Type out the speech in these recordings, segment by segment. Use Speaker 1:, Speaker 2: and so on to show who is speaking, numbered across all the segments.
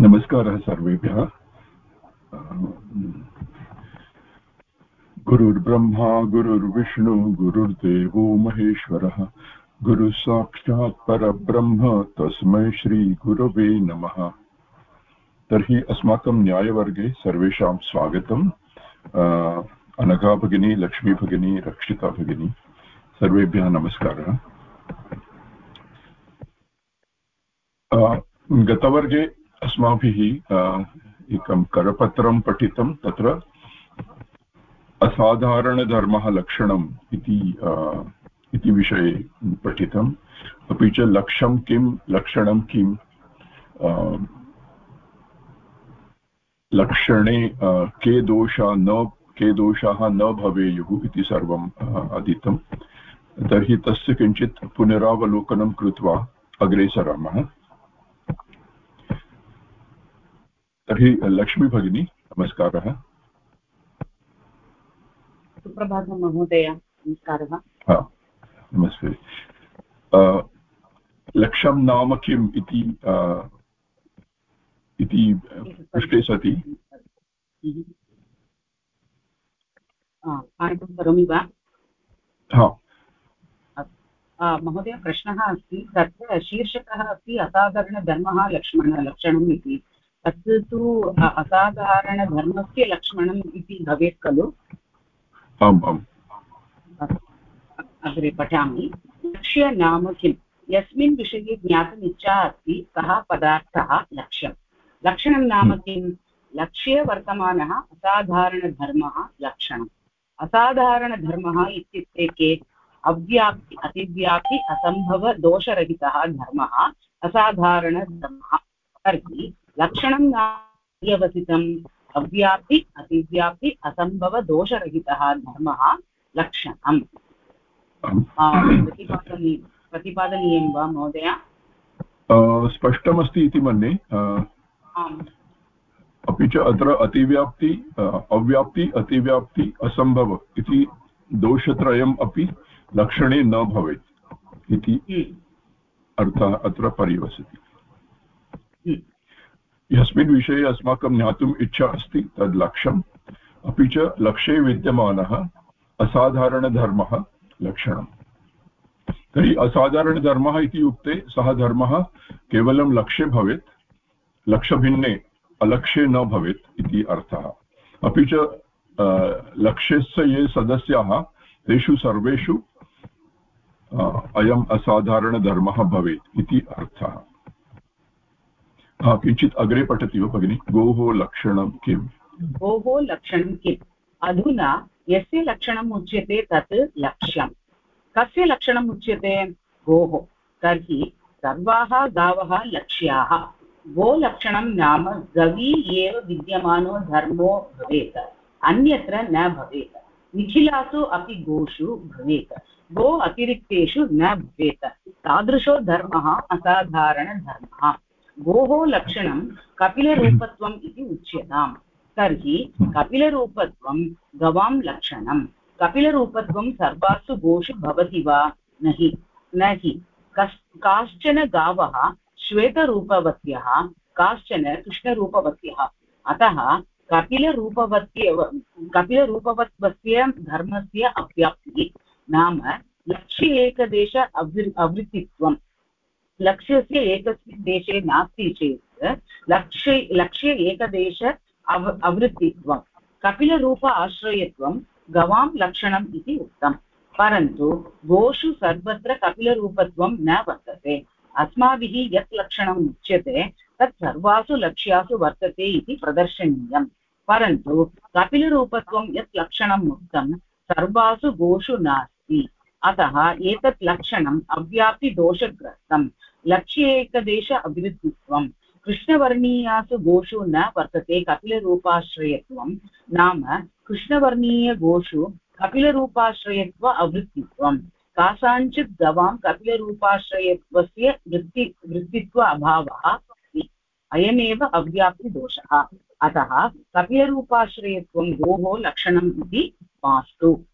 Speaker 1: नमस्कारः सर्वेभ्यः। गुरुर्ब्रह्मा, गुरुर्विष्णु, गुरुर्देवो महेश्वरः। गुरुसाक्षात् परब्रह्म, तस्मै श्रीगुरवे नमः। तर्हि अस्माकं न्यायवर्गे सर्वेषां स्वागतम्। अनघा भगिनी, लक्ष्मी भगिनी, रक्षिता भगिनी, सर्वेभ्यः नमस्कारः। गतवर्गे अस्माभिः एकं करपत्रं पठितं तत्र असाधारणधर्मः लक्षणम् इति विषये पठितम्। अपि च लक्ष्यं किं, लक्षणं किं? लक्षणे के दोषा न, के दोषाः न भवेयुः इति सर्वम् अधीतं। तर्हि तस्य किञ्चित् पुनरावलोकनं कृत्वा अग्रे सरामः तर्हि लक्ष्मी भगिनी नमस्कारः।
Speaker 2: सुप्रभातं महोदय। नमस्कारः।
Speaker 1: नमस्ते। लक्ष्यं नाम किम् इति इति पृष्टे सति।
Speaker 2: करोमि वा? महोदय प्रश्नः अस्ति तत्र शीर्षकः अस्ति असाधारणधर्मः लक्ष्मणलक्षणम् इति। तत् तु असाधारणधर्मस्य लक्ष्मणम् इति भवेत् खलु?
Speaker 1: आम् आम्।
Speaker 2: अग्रे पठामि। लक्ष्य नाम किं यस्मिन् विषये ज्ञातुम् इच्छा अस्ति सः पदार्थः लक्ष्यं लक्षणं नाम किं लक्ष्ये वर्तमानः असाधारणधर्मः लक्षणम्। असाधारणधर्मः इत्युक्ते के अव्याप्ति अतिव्याप्ति असम्भवदोषरहितः धर्मः असाधारणधर्मः तर्हि लक्षणं नायवसितम् अव्याप्ति अतिव्याप्ति असम्भवदोषरहितः धर्मः लक्षणम्। प्रतिपादनी प्रतिपादनीयं वा महोदय?
Speaker 1: स्पष्टमस्ति इति मन्ये। अपि च अत्र अतिव्याप्ति अव्याप्ति अतिव्याप्ति असम्भव इति दोषत्रयम् अपि लक्षणे न भवेत् इति हम्म। अर्थः अत्र परिवसति। यस्मिन् विषये अस्माकं ज्ञातुम् इच्छा अस्ति तद् लक्ष्यम्। अपि च लक्ष्ये विद्यमानः असाधारणधर्मः लक्षणम्। तर्हि असाधारणधर्मः इति उक्ते सः धर्मः केवलं लक्ष्ये भवेत्, लक्ष्यभिन्ने अलक्ष्ये न भवेत् इति अर्थः। अपि च लक्ष्यस्य ये सदस्याः, तेषु सर्वेषु अयम् असाधारणधर्मः भवेत् इति अर्थः। किञ्चित् अग्रे पठति वा भगिनि? गोः लक्षणं किम्?
Speaker 2: गोः लक्षणं किम्? अधुना यस्य लक्षणम् उच्यते तत् लक्ष्यं कस्य लक्षणम् उच्यते? गोः। तर्हि सर्वाः गावः लक्ष्याः। गोलक्षणं नाम गवी एव विद्यमानो धर्मो भवेत्। अन्यत्र न भवेत्। निखिलासु अपि गोषु भवेत्। गो अतिरिक्तेषु न भवेत्। तादृशो धर्मः असाधारणधर्मः। गोः लक्षणं कपिलरूपत्वम् इति उच्यताम्। तर्हि कपिलरूपत्वं गवां लक्षणं। कपिलरूपत्वं सर्वासु गोषु भवति वा? न हि न हि काश्चन गावः श्वेतरूपवत्यः काश्चन कृष्णरूपवत्यः। अतः कपिलरूपवत्येव कपिलरूपवत्वस्य धर्मस्य अव्याप्तिः। नाम लक्ष्य एकदेश अवृत्तित्वं लक्ष्यस्य एकस्मिन् देशे नास्ति चेत्, लक्ष्ये लक्ष्ये एकदेश अव, अवृत्तित्वं, कपिलरूप आश्रयत्वं गवां लक्षणम् इति उक्तम्। परन्तु गोषु सर्वत्र कपिलरूपत्वं न वर्तते। अस्माभिः यत् लक्षणम् उच्यते, तत् सर्वासु लक्ष्यासु वर्तते इति प्रदर्शनीयम्। परन्तु कपिलरूपत्वं यत् लक्षणम् उक्तं, सर्वासु गोषु नास्ति। अतः एतत् लक्षणम् अव्याप्तिदोषग्रस्तम् लक्ष्ये एकदेश अभिवृद्धित्वम्। कृष्णवर्णीयासु गोषु न वर्तते कपिलरूपाश्रयत्वं नाम कृष्णवर्णीयगोषु कपिलरूपाश्रयत्व अवृत्तित्वम्। कासाञ्चित् गवां कपिलरूपाश्रयत्वस्य वृत्ति, वृत्तित्व अभावः अयमेव अव्याप्तिदोषः अतः कपिलरूपाश्रयत्वं गोः लक्षणम् इति मास्तु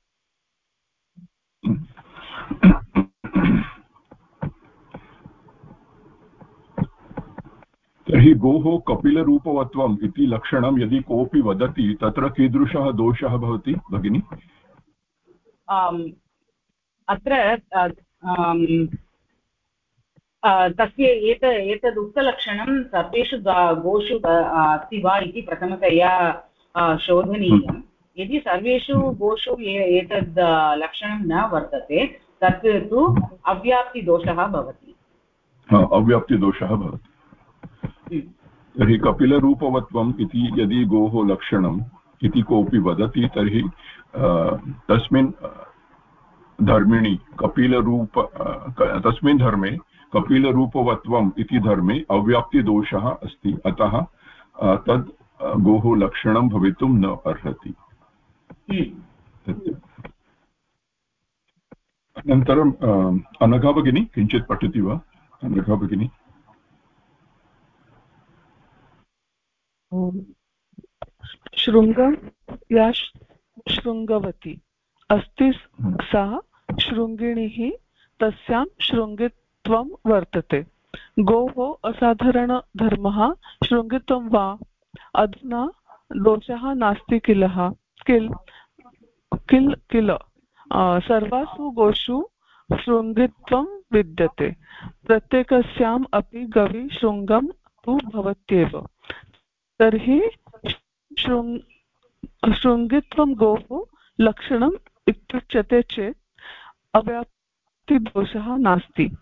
Speaker 1: तर्हि गोः कपिलरूपवत्वम् इति लक्षणं यदि कोऽपि वदति तत्र कीदृशः दोषः भवति भगिनि?
Speaker 2: अत्र तस्य एत सर्वेषु गोषु अस्ति वा इति प्रथमतया शोधनीयं यदि सर्वेषु गोषु एतद् लक्षणं न वर्तते तत् तु अव्याप्तिदोषः भवति।
Speaker 1: अव्याप्तिदोषः भवति। तर्हि कपिलरूपवत्वम् इति यदि गोः लक्षणम् इति कोऽपि वदति तर्हि तस्मिन् धर्मिणि कपिलरूप तस्मिन् धर्मे कपिलरूपवत्वम् इति धर्मे अव्याप्तिदोषः अस्ति। अतः तद् गोः लक्षणं भवितुं न अर्हति। अनन्तरम् अनघा भगिनी किञ्चित् पठति वा? अनघा भगिनी।
Speaker 3: शृङ्गं या शृङ्गवती। अस्ति सा शृङ्गिणिः तस्यां शृङ्गित्वं वर्तते। गोः असाधारणधर्मः शृङ्गित्वं वा? अधुना दोषः नास्ति किल? किल किल किल? सर्वासु गोषु शृङ्गित्वं विद्यते। प्रत्येकस्याम् अपि गवि शृङ्गं तु भवत्येव। तर्हि शृङ्गित्वं गोः लक्षणम् इत्युच्यते चेत् अव्याप्तिदोषः नास्ति।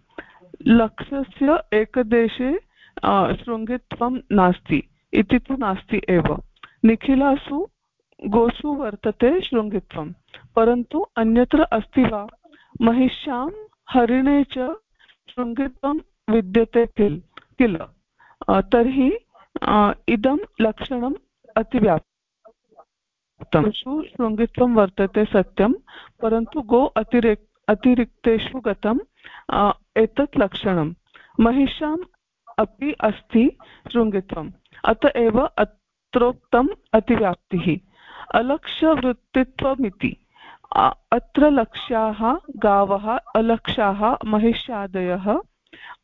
Speaker 3: लक्ष्यस्य एकदेशे शृङ्गित्वं नास्ति। इति तु नास्ति एव। निखिलासु गोषु वर्तते शृङ्गित्वं परन्तु अन्यत्र अस्ति वा? महिष्यां हरिणे च शृङ्गित्वं विद्यते किल? किल? तर्हि इदं लक्षणम् अतिव्याप्तं शृङ्गित्वं वर्तते सत्यं, परन्तु गो अतिरिक्, अतिरिक्तेषु गतम् एतत् लक्षणं महिषाम् अपि अस्ति शृङ्गित्वम्। अत एव अत्रोक्तम् अतिव्याप्तिः। अलक्ष्यवृत्तित्वमिति। अत्र लक्ष्याः गावः अलक्षाः महिष्यादयः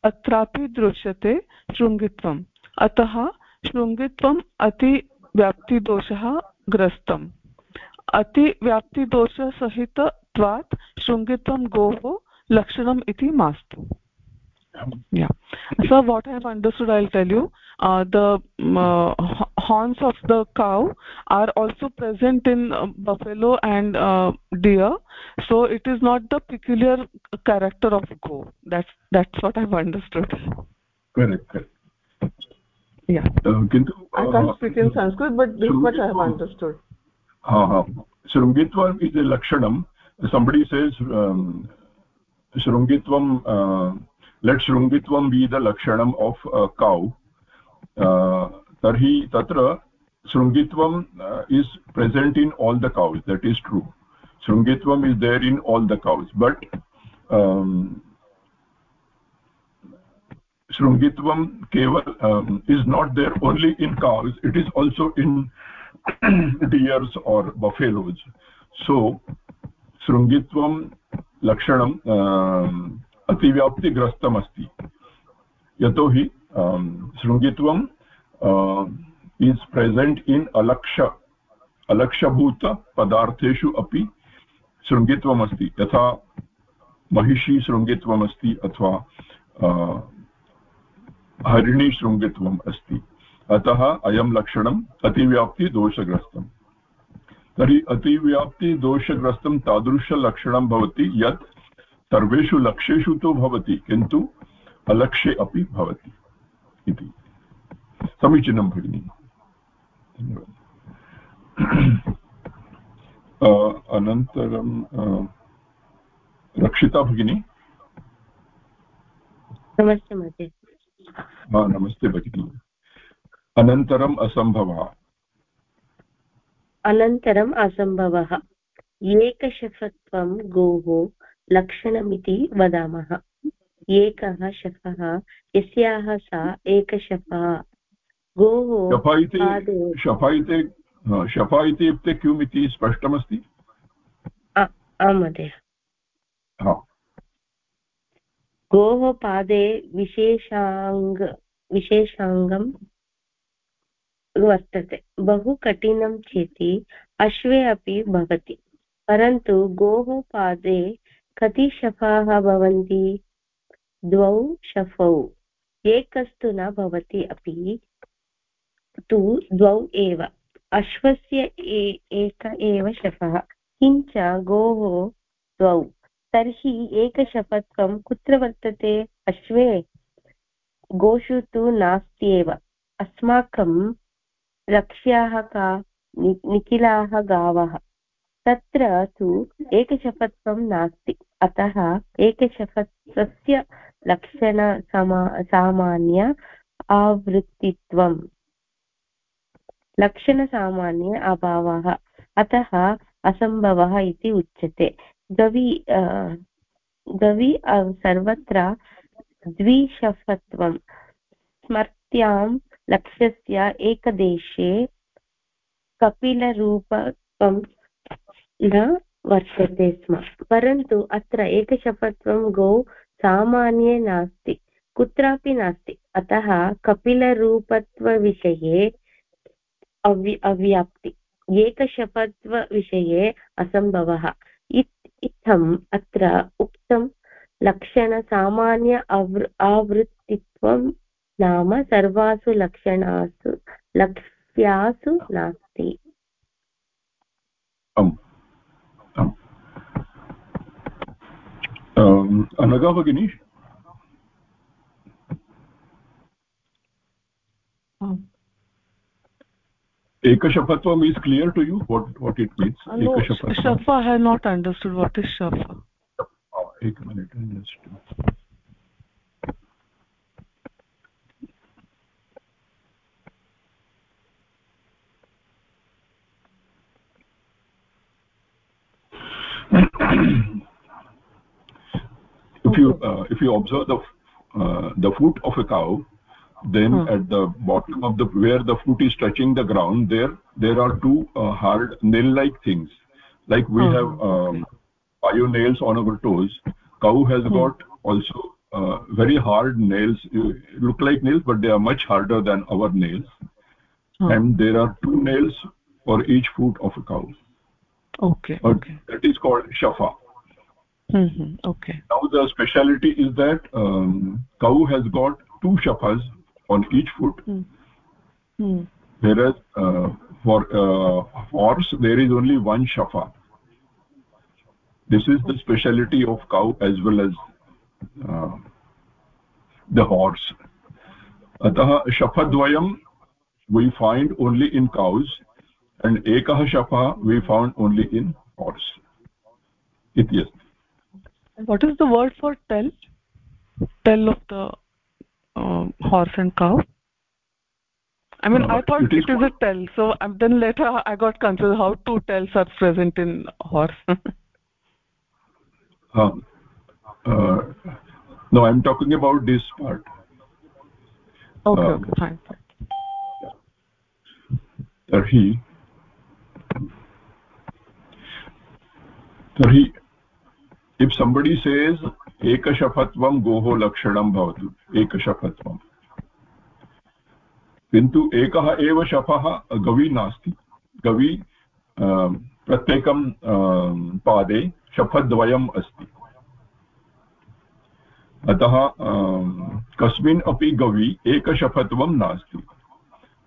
Speaker 3: अत्रापि दृश्यते शृङ्गित्वम्। अतः शृङ्गित्वम् अतिव्याप्तिदोषः ग्रस्तम्। अतिव्याप्तिदोषसहितत्वात् शृङ्गित्वं गोः लक्षणम् इति मास्तु। yeah. So what i have understood i'll tell you uh, the uh, horns of the cow are also present in uh, buffalo and uh, deer. So it is not the peculiar character of go that's that's what i've understood.
Speaker 1: Correct correct.
Speaker 3: Yeah. Uh, kintu uh, i can't speak in sanskrit but this much i have understood.
Speaker 1: ha ha shrungitvam is a lakshanam. Somebody says um, shrungitvam uh, let shrungitvam be the lakshanam of a cow. Uh, tarhi tatra shrungitvam uh, is present in all the cows that is true shrungitvam is there in all the cows but um, shrungitvam keval um, is not there only in cows it is also in deers or buffaloes so shrungitvam lakshanam um, अतिव्याप्तिग्रस्तम् अस्ति यतोहि शृङ्गित्वम् is present in अलक्ष अलक्षभूतपदार्थेषु अपि शृङ्गित्वमस्ति यथा महिषी शृङ्गित्वमस्ति अथवा हरिणीशृङ्गित्वम् अस्ति अतः अयं लक्षणम् अतिव्याप्तिदोषग्रस्तम् तर्हि अतिव्याप्तिदोषग्रस्तं तादृशलक्षणं भवति यत् सर्वेषु लक्ष्येषु तु भवति किन्तु अलक्ष्ये अपि भवति इति समीचीनं भगिनि। अनन्तरं रक्षिता भगिनी?
Speaker 4: नमस्ते महोदय
Speaker 1: नमस्ते भगिनि। अनन्तरम् असम्भवः।
Speaker 4: अनन्तरम् असम्भवः। एकशफत्वं गोः लक्षणमिति वदामः। एकः शफः यस्याः सा एकशफः। गोः
Speaker 1: शफा इति युक्ते किम् इति स्पष्टमस्ति?
Speaker 4: आं महोदय गोः पादे विशेषाङ्ग
Speaker 5: विशेषाङ्गं वर्तते। बहु कठिनं चेति अश्वे अपि भवति। परन्तु गोः पादे कति शफाः भवन्ति? द्वौ शफौ। एकस्तु न भवति अपि। तु द्वौ एव। अश्वस्य एक एव शफः, किञ्च गोः द्वौ। तर्हि एकशपत्वं कुत्र वर्तते? अश्वे। गोषु तु नास्त्येव। अस्माकं लक्ष्याः का निखिलाः गावः। तत्र तु एकशपत्वं नास्ति। अतः एकशपत्वस्य लक्षणसमा सामान्य आवृत्तित्वम्। लक्षणसामान्य अभावः, अतः असम्भवः इति उच्यते। गवि गवि सर्वत्र द्विशफत्वं स्मर्त्यां लक्ष्यस्य एकदेशे कपिलरूपकं न वर्तते स्म। परन्तु अत्र एकशपत्वं गौ सामान्ये नास्ति, कुत्रापि नास्ति। अतः कपिलरूपत्वविषये अव्य अव्याप्ति। एकशपत्वविषये असम्भवः। इत्थम् अत्र उक्तं लक्षणसामान्य आवृ आवृत्तित्वं नाम सर्वासु लक्षणासु लक्ष्यासु नास्ति।
Speaker 1: भगिनी? Ekashapatvam is clear to you what what it means?
Speaker 3: Uh, no, shafa i have not understood what is shafa
Speaker 1: oh, ek minute just if you uh, if you observe the uh, the foot of a cow then hmm. at the bottom of the where the foot is touching the ground there there are two uh, hard nail like things like we hmm. have um, bio nails on our toes cow has hmm. got also uh, very hard nails look like nails but they are much harder than our nails hmm. and there are two nails for each foot of a cow
Speaker 3: okay
Speaker 1: but
Speaker 3: okay
Speaker 1: that is called shafa
Speaker 3: mm -hmm. okay
Speaker 1: now the speciality is that um, cow has got two shafas on each foot. Hmm. Hmm. whereas uh, for uh, horse there is only one shafa. This is the specialty of cow as well as uh, the horse. Atah shafadvayam we find only in cows and ekah shafa we found only in horse. It is.
Speaker 3: What is the word for tell? Tell of the uh, horse and cow? I mean uh, i thought it is, it is a tell so um, then later i got confused how two tells are present in horse.
Speaker 1: Um, uh, no i'm talking about this part.
Speaker 3: Okay um, okay fine
Speaker 1: tarhi tarhi if somebody says एकशपत्वं गोः लक्षणं भवतु। एकशपत्वम् किन्तु एकः एव शपः गवी नास्ति। गवी प्रत्येकं पादे शफद्वयम् अस्ति। अतः कस्मिन् अपि गवी एकशपत्वं नास्ति।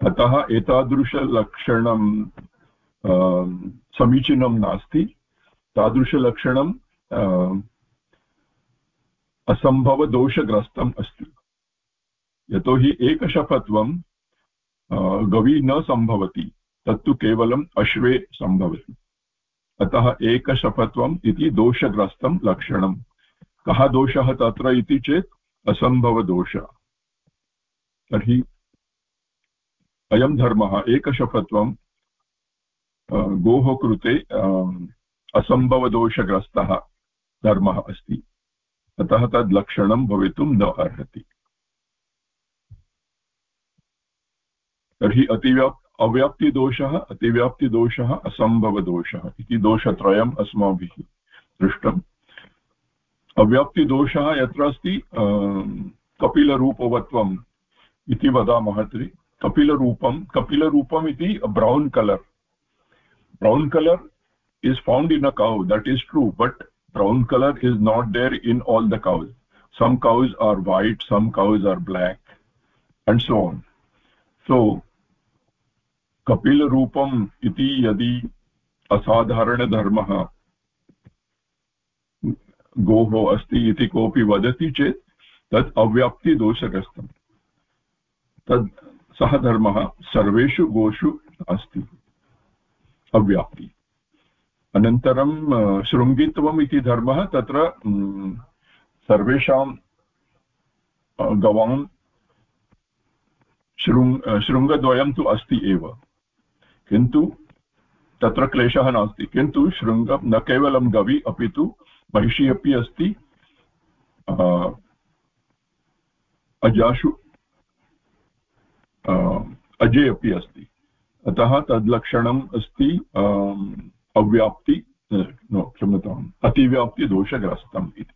Speaker 1: अतः एतादृशलक्षणं समीचीनं नास्ति। तादृशलक्षणं असम्भवदोषग्रस्तम् अस्ति। यतोहि एकशपत्वं गवी न सम्भवति तत्तु केवलम् अश्वे सम्भवति अतः एकशपत्वम् इति दोषग्रस्तं लक्षणं कः दोषः तत्र इति चेत् असम्भवदोष तर्हि अयं धर्मः एकशपत्वं गोः कृते असम्भवदोषग्रस्तः धर्मः अस्ति। अतः तद् लक्षणं भवितुं न अर्हति। तर्हि अतिव्याप्, अव्याप्तिदोषः, अतिव्याप्तिदोषः, असम्भवदोषः इति दोषत्रयम् अस्माभिः दृष्टम्। अव्याप्तिदोषः यत्र अस्ति कपिलरूपवत्वं इति वदामः तर्हि कपिलरूपं, कपिलरूपम् इति brown colour. Brown colour is found in a cow, that is true, but brown color is not there in all the cows some cows are white some cows are black and so on so kapil roopam iti yadi asadharana dharmah गोः अस्ति इति कोऽपि वदति चेत् तत् अव्याप्तिदोषग्रस्तम् तद् सः धर्मः सर्वेषु गोषु अस्ति अव्याप्ति अनन्तरं शृङ्गित्वम् इति धर्मः तत्र सर्वेषां गवां शृङ् शृङ्गद्वयं तु अस्ति एव। किन्तु तत्र क्लेशः नास्ति। किन्तु शृङ्ग, न केवलं गवि, अपि तु महिषी अपि अस्ति। अजाशु अजे अपि अस्ति। अतः तद्लक्षणम् अस्ति अव्याप्ति नो, क्षम्यताम् अतिव्याप्तिदोषग्रस्तम् इति।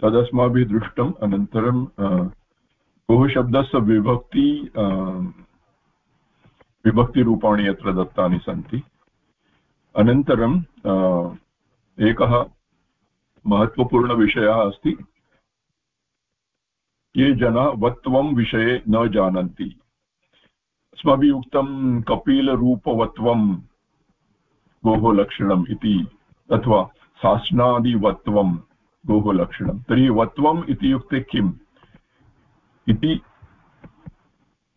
Speaker 1: तदस्माभिः दृष्टम् अनन्तरं शब्दस्य विभक्ति विभक्तिरूपाणि यत्र दत्तानि सन्ति अनन्तरं एकः महत्त्वपूर्णविषयः अस्ति, ये जनाः वत्वं विषये न जानन्ति। अस्माभिः उक्तं कपिलरूपवत्वं गोः लक्षणम् इति, अथवा शासनादिवत्वं गोः लक्षणं तर्हि वत्वम् इत्युक्ते किम्? इति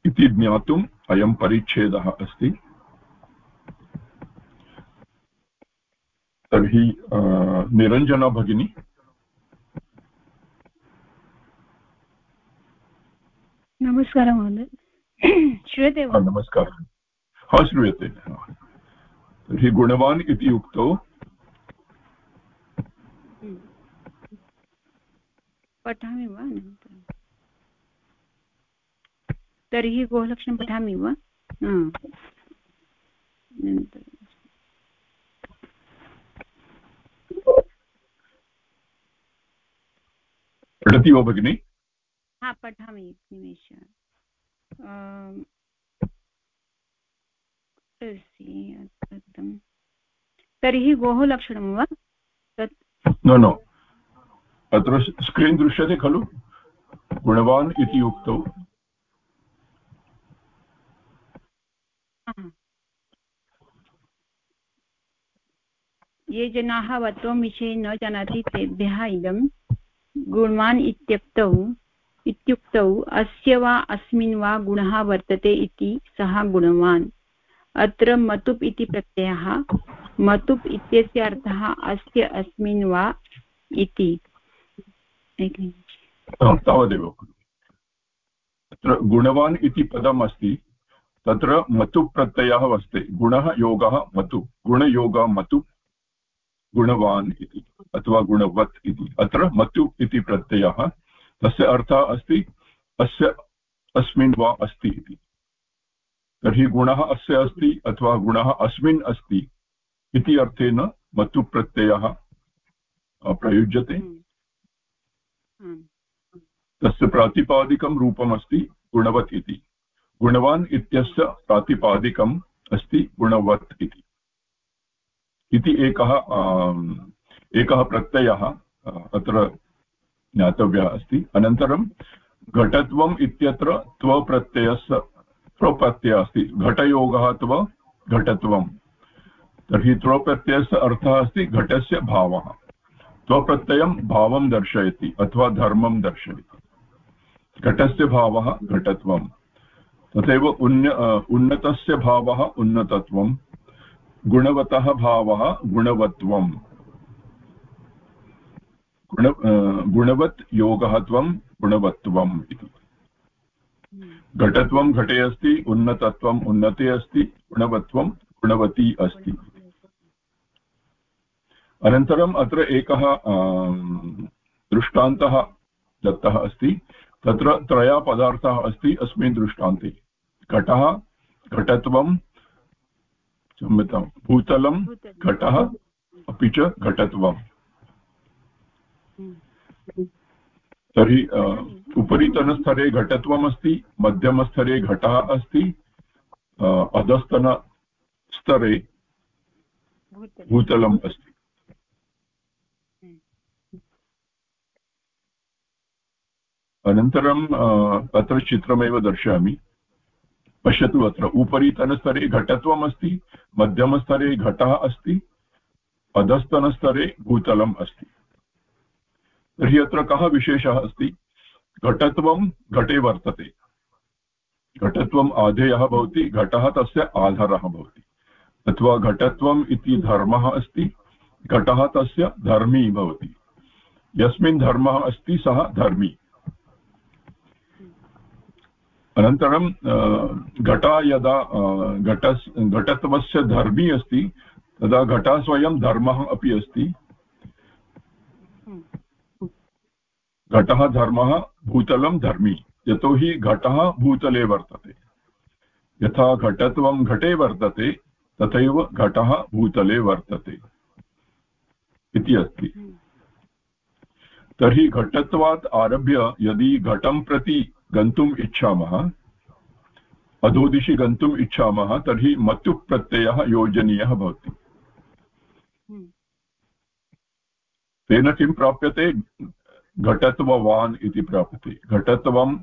Speaker 1: इति ज्ञातुम् अयं परिच्छेदः अस्ति। तर्हि निरञ्जना भगिनी।
Speaker 6: नमस्कारः महोदय। श्रूयते वा
Speaker 1: नमस्कारः। हा श्रूयते। तर्हि गुणवान् इति उक्तौ।
Speaker 6: पठामि वा? तर्हि गोलक्षणं पठामि वा?
Speaker 1: पठति वा भगिनि?
Speaker 6: हा पठामि निमेषः। तर्हि गोः लक्षणं वा? तत्
Speaker 1: न न। अत्र स्क्रीन् दृश्यते खलु? गुणवान् इति उक्तौ।
Speaker 6: ये जनाः वत्वं विषये न जानाति तेभ्यः इदं गुणवान् इत्युक्तौ इत्युक्तौ अस्य वा अस्मिन् वा गुणः वर्तते इति सः गुणवान्। अत्र मतुप् इति प्रत्ययः। मतुप् इत्यस्य अर्थः अस्य अस्मिन् वा इति।
Speaker 1: तावदेव। तत्र गुणवान् इति पदम् अस्ति। तत्र मतु प्रत्ययः अस्ति। गुणः, योगः, मतु। गुणयोगः, मतु। गुणवान् इति, अथवा गुणवत् इति। अत्र मतु इति प्रत्ययः। तस्य अर्थः अस्ति, अस्य अस्मिन् वा अस्ति इति। तर्हि गुणः अस्य अस्ति अथवा गुणः अस्मिन् अस्ति इति अर्थेन मतुप्रत्ययः प्रयुज्यते। तस्य प्रातिपादिकं रूपमस्ति गुणवत् इति। गुणवान् इत्यस्य प्रातिपादिकम् अस्ति गुणवत् इति। इति एकः एकः प्रत्ययः अत्र ज्ञातव्यः अस्ति। अनन्तरं घटत्वम् इत्यत्र त्वप्रत्ययस्य त्वप्रत्ययः अस्ति घटयोगः त्व घटत्वं तर्हि त्वप्रत्ययस्य अर्थः अस्ति घटस्य भावः। त्वप्रत्ययं भावं दर्शयति अथवा धर्मं दर्शयति। घटस्य भावः घटत्वं तथैव उन्न उन्नतस्य भावः उन्नतत्वं गुणवतः भावः गुणवत्वम्। गुण गुणवत् योगः त्वं गुणवत्वम् इति। घटत्वं घटे अस्ति उन्नतत्वम् उन्नते अस्ति, गुणवत्वं गुणवती अस्ति। अनन्तरम् अत्र एकः दृष्टान्तः दत्तः अस्ति। तत्र त्रयः पदार्थाः अस्ति अस्मिन् दृष्टान्ते। घटः, घटत्वं क्षम्यतां भूतलं, घटः, अपि च घटत्वम्। तर्हि उपरितनस्तरे घटत्वमस्ति मध्यमस्तरे घटः अस्ति अधस्तनस्तरे भूतलम् अस्ति। अनन्तरं तत्र चित्रमेव दर्शयामि। पश्यतु अत्र उपरितनस्तरे घटत्वम् अस्ति मध्यमस्तरे घटः अस्ति अधस्तनस्तरे भूतलम् अस्ति। तर्हि अत्र कः विशेषः अस्ति। घटत्वं घटे वर्तते। घटत्वम् आधेयः भवति, घटः तस्य आधारः भवति। अथवा घटत्वम् इति धर्मः अस्ति, घटः तस्य धर्मी भवति। यस्मिन् धर्मः अस्ति, सः धर्मी। अनन्तरं घटः यदा घटस्, घटत्वस्य धर्मी अस्ति, तदा घटः स्वयं धर्मः अपि अस्ति। घटः धर्मः भूतलं धर्मी यतोहि घटः भूतले वर्तते। यथा घटत्वं घटे वर्तते तथैव घटः भूतले वर्तते इति अस्ति। तर्हि घटत्वात् आरभ्य यदि घटं प्रति गन्तुम् इच्छामः अधोदिशि गन्तुम् इच्छामः तर्हि मतुप् प्रत्ययः योजनीयः भवति। तेन किं प्राप्यते? घटत्ववान् इति प्राप्यते। घटत्वं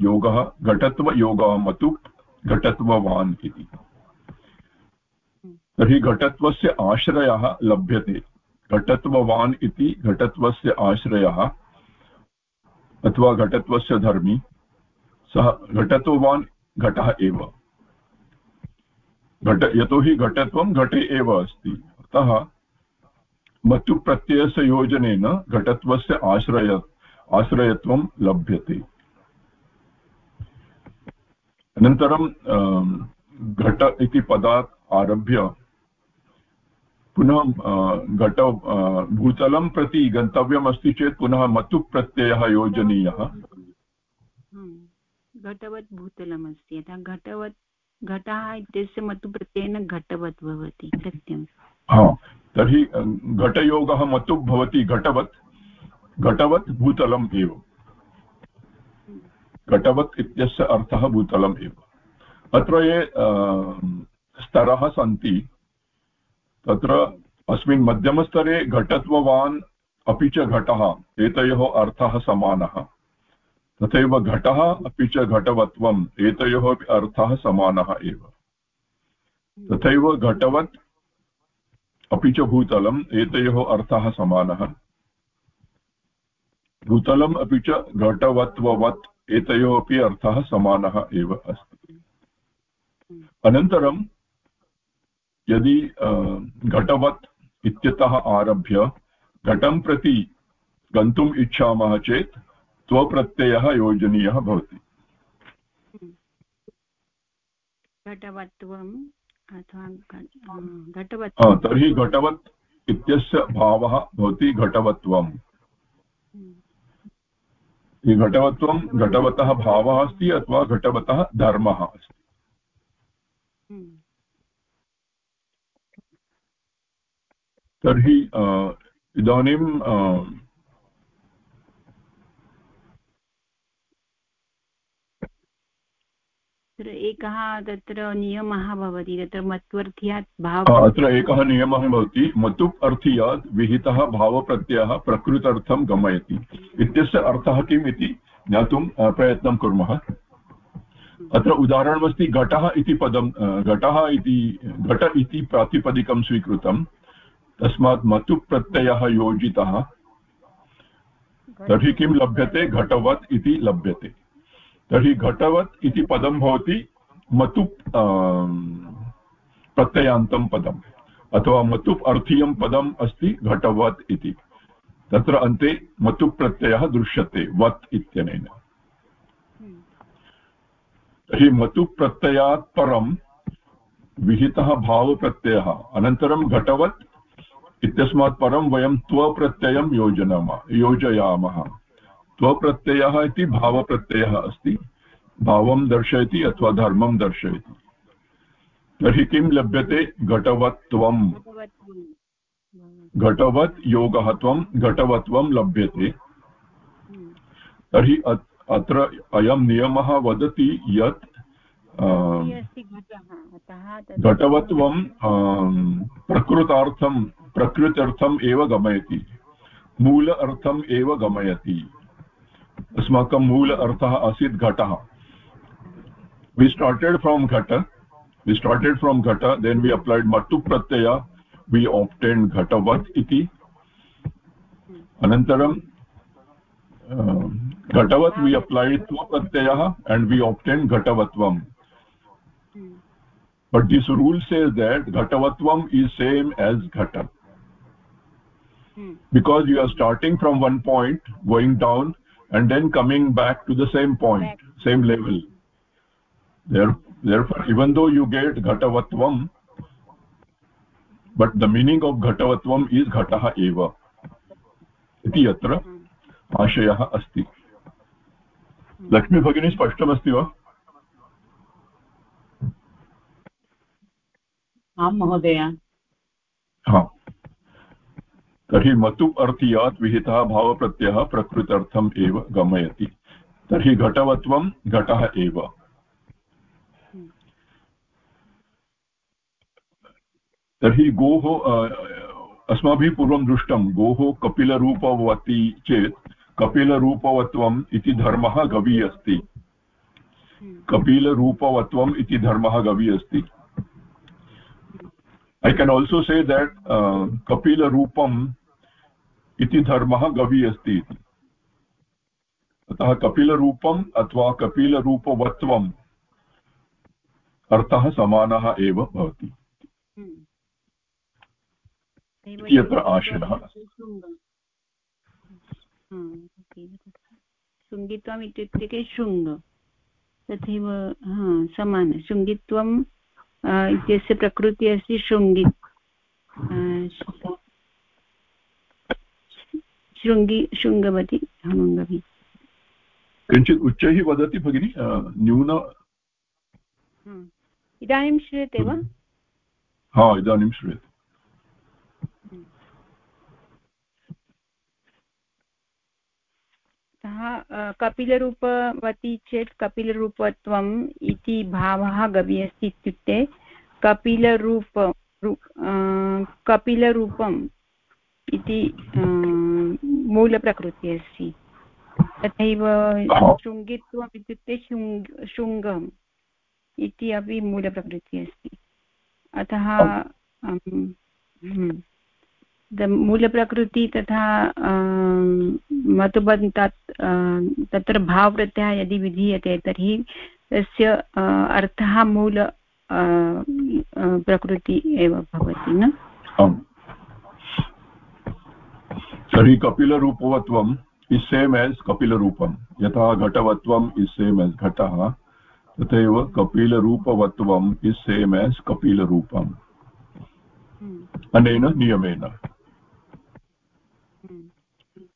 Speaker 1: योगः घटत्वयोगः मतुप् घटत्ववान् इति। तर्हि घटत्वस्य आश्रयः लभ्यते। घटत्ववान् इति घटत्वस्य आश्रयः अथवा घटत्वस्य धर्मी, सः घटत्ववान् घटः एव। घट, यतोहि घटत्वं घटे एव अस्ति। अतः मतुप्रत्ययस्य योजनेन घटत्वस्य आश्रय आश्रयत्वं लभ्यते। अनन्तरं घट इति पदात् आरभ्य पुनः घट भूतलं प्रति गन्तव्यमस्ति चेत् पुनः मतुप्रत्ययः योजनीयः।
Speaker 6: घटवत् भूतलमस्ति। यथा घटवत् घटः इत्यस्य मतुप्रत्ययेन घटवत् भवति सत्यं।
Speaker 1: तर्हि घटयोगः मतुप् भवति घटवत् घटवत् भूतलम् एव। घटवत् इत्यस्य अर्थः भूतलम् एव। अत्र ये स्तरः सन्ति, तत्र अस्मिन् मध्यमस्तरे घटत्ववान् अपि च घटः, एतयोः अर्थः समानः। तथैव घटः अपि च घटवत्वम्, एतयोः अपि अर्थः समानः एव। तथैव घटवत् अपि च भूतलम् एतयोः अर्थः समानः। भूतलम् अपि च घटवत्ववत् एतयोः अपि अर्थः समानः एव अस्ति। अनन्तरं यदि घटवत् इत्यतः आरभ्य घटं प्रति गन्तुम् इच्छामः चेत् स्वप्रत्ययः योजनीयः भवति। तर्हि घटवत् इत्यस्य भावः भवति घटवत्वम्। घटवत्वं घटवतः भावः अस्ति अथवा घटवतः धर्मः अस्ति। तर्हि इदानीं
Speaker 6: तत्र एकः तत्र नियमः भवति, तत्र मत्वर्थ्यात् भाव
Speaker 1: अत्र एकः नियमः भवति मतुप् अर्थीयात् विहितः भावप्रत्ययः प्रकृतर्थं गमयति। इत्यस्य अर्थः किम् इति ज्ञातुं प्रयत्नं कुर्मः। अत्र उदाहरणमस्ति, घटः इति पदं घटः इति, घट इति प्रातिपदिकं स्वीकृतं, तस्मात् मतुप् प्रत्ययः योजितः। तर्हि किं लभ्यते? घटवत् इति लभ्यते। तर्हि घटवत् इति पदं भवति मतुप् प्रत्ययान्तं पदम्, अथवा मतुप् अर्थीयं पदम् अस्ति घटवत् इति। तत्र अन्ते मतुप् प्रत्ययः दृश्यते, वत् इत्यनेन। तर्हि मतुप् प्रत्ययात् परं विहितः भावप्रत्ययः, अनन्तरं घटवत् इत्यस्मात् परं वयं त्वप्रत्ययं योजनामः, योजयामः। स्वप्रत्ययः इति भावप्रत्ययः अस्ति। भावं दर्शयति अथवा धर्मं दर्शयति। तर्हि किं लभ्यते? घटवत्वं घटवत् योगः त्वं लभ्यते। तर्हि अत्र अयं नियमः वदति यत् घटवत्वं प्रकृतार्थं, प्रकृत्यर्थम् एव गमयति। मूल अर्थम् एव गमयति। अस्माकं मूल अर्थः आसीत् घटः। वि स्टार्टेड् फ्रोम् घट। वि स्टार्टेड् फ्रोम् घट देन् वि अप्लैड् मट्टु प्रत्यय। वि आप्टेन् घटवत् इति। अनन्तरं घटवत् वि अप्लैड् स्वप्रत्ययः एण्ड् वि आप्टेन् घटवत्वम्। But this rule says that ghatavatvam is same as ghata hmm. because you are starting from one point going down and then coming back to the same point back. same level there therefore even though you get ghatavatvam but the meaning of ghatavatvam is ghatah eva इति अत्र आशयः अस्ति लक्ष्मीभगिनी स्पष्टमस्ति वा
Speaker 2: आं महोदय
Speaker 1: तर्हि मतु अर्थीयात् विहितः भावप्रत्ययः प्रकृत्यर्थम् एव गमयति। तर्हि घटवत्वं घटः एव। तर्हि गोः अस्माभिः पूर्वं दृष्टं गोः कपिलरूपवती चेत् कपिलरूपवत्वम् इति धर्मः गवी अस्ति। कपिलरूपवत्वम् इति धर्मः गवी अस्ति। I can also say that कपिलरूपम् इति धर्मः गवि अस्ति इति। अतः कपिलरूपम् अथवा कपिलरूपवत्वम् अर्थः समानः एव भवति। इति अत्र आशयः।
Speaker 6: शृङ्गित्वम् इत्युक्ते शृङ्ग। तथैव समान। शृङ्गित्वं इत्यस्य प्रकृतिः अस्ति शृङ्गि। शृङ्गि शृङ्गवती हनुङ्गवि
Speaker 1: किञ्चित् उच्चैः वदति भगिनि न्यून
Speaker 6: इदानीं श्रूयते वा?
Speaker 1: हा इदानीं श्रूयते।
Speaker 6: सः कपिलरूपवती चेत् कपिलरूपत्वम् इति भावः गवि अस्ति इत्युक्ते कपिलरूप कपिलरूपम् इति मूलप्रकृतिः अस्ति. तथैव शृङ्गित्वम् इत्युक्ते शृङ् शृङ्गम् इति अपि मूलप्रकृतिः अस्ति. अतः मूलप्रकृति तथा मतुबन्तात् तत्र भावप्रत्ययः यदि विधीयते तर्हि तस्य अर्थः मूल प्रकृति एव भवति न?
Speaker 1: तर्हि कपिलरूपवत्वम् इस् सेम् एस् कपिलरूपं। यथा घटवत्वम् इस् सेम् एस् घटः। तथैव कपिलरूपवत्वम् इस् सेम् एस् कपिलरूपम् अनेन नियमेन।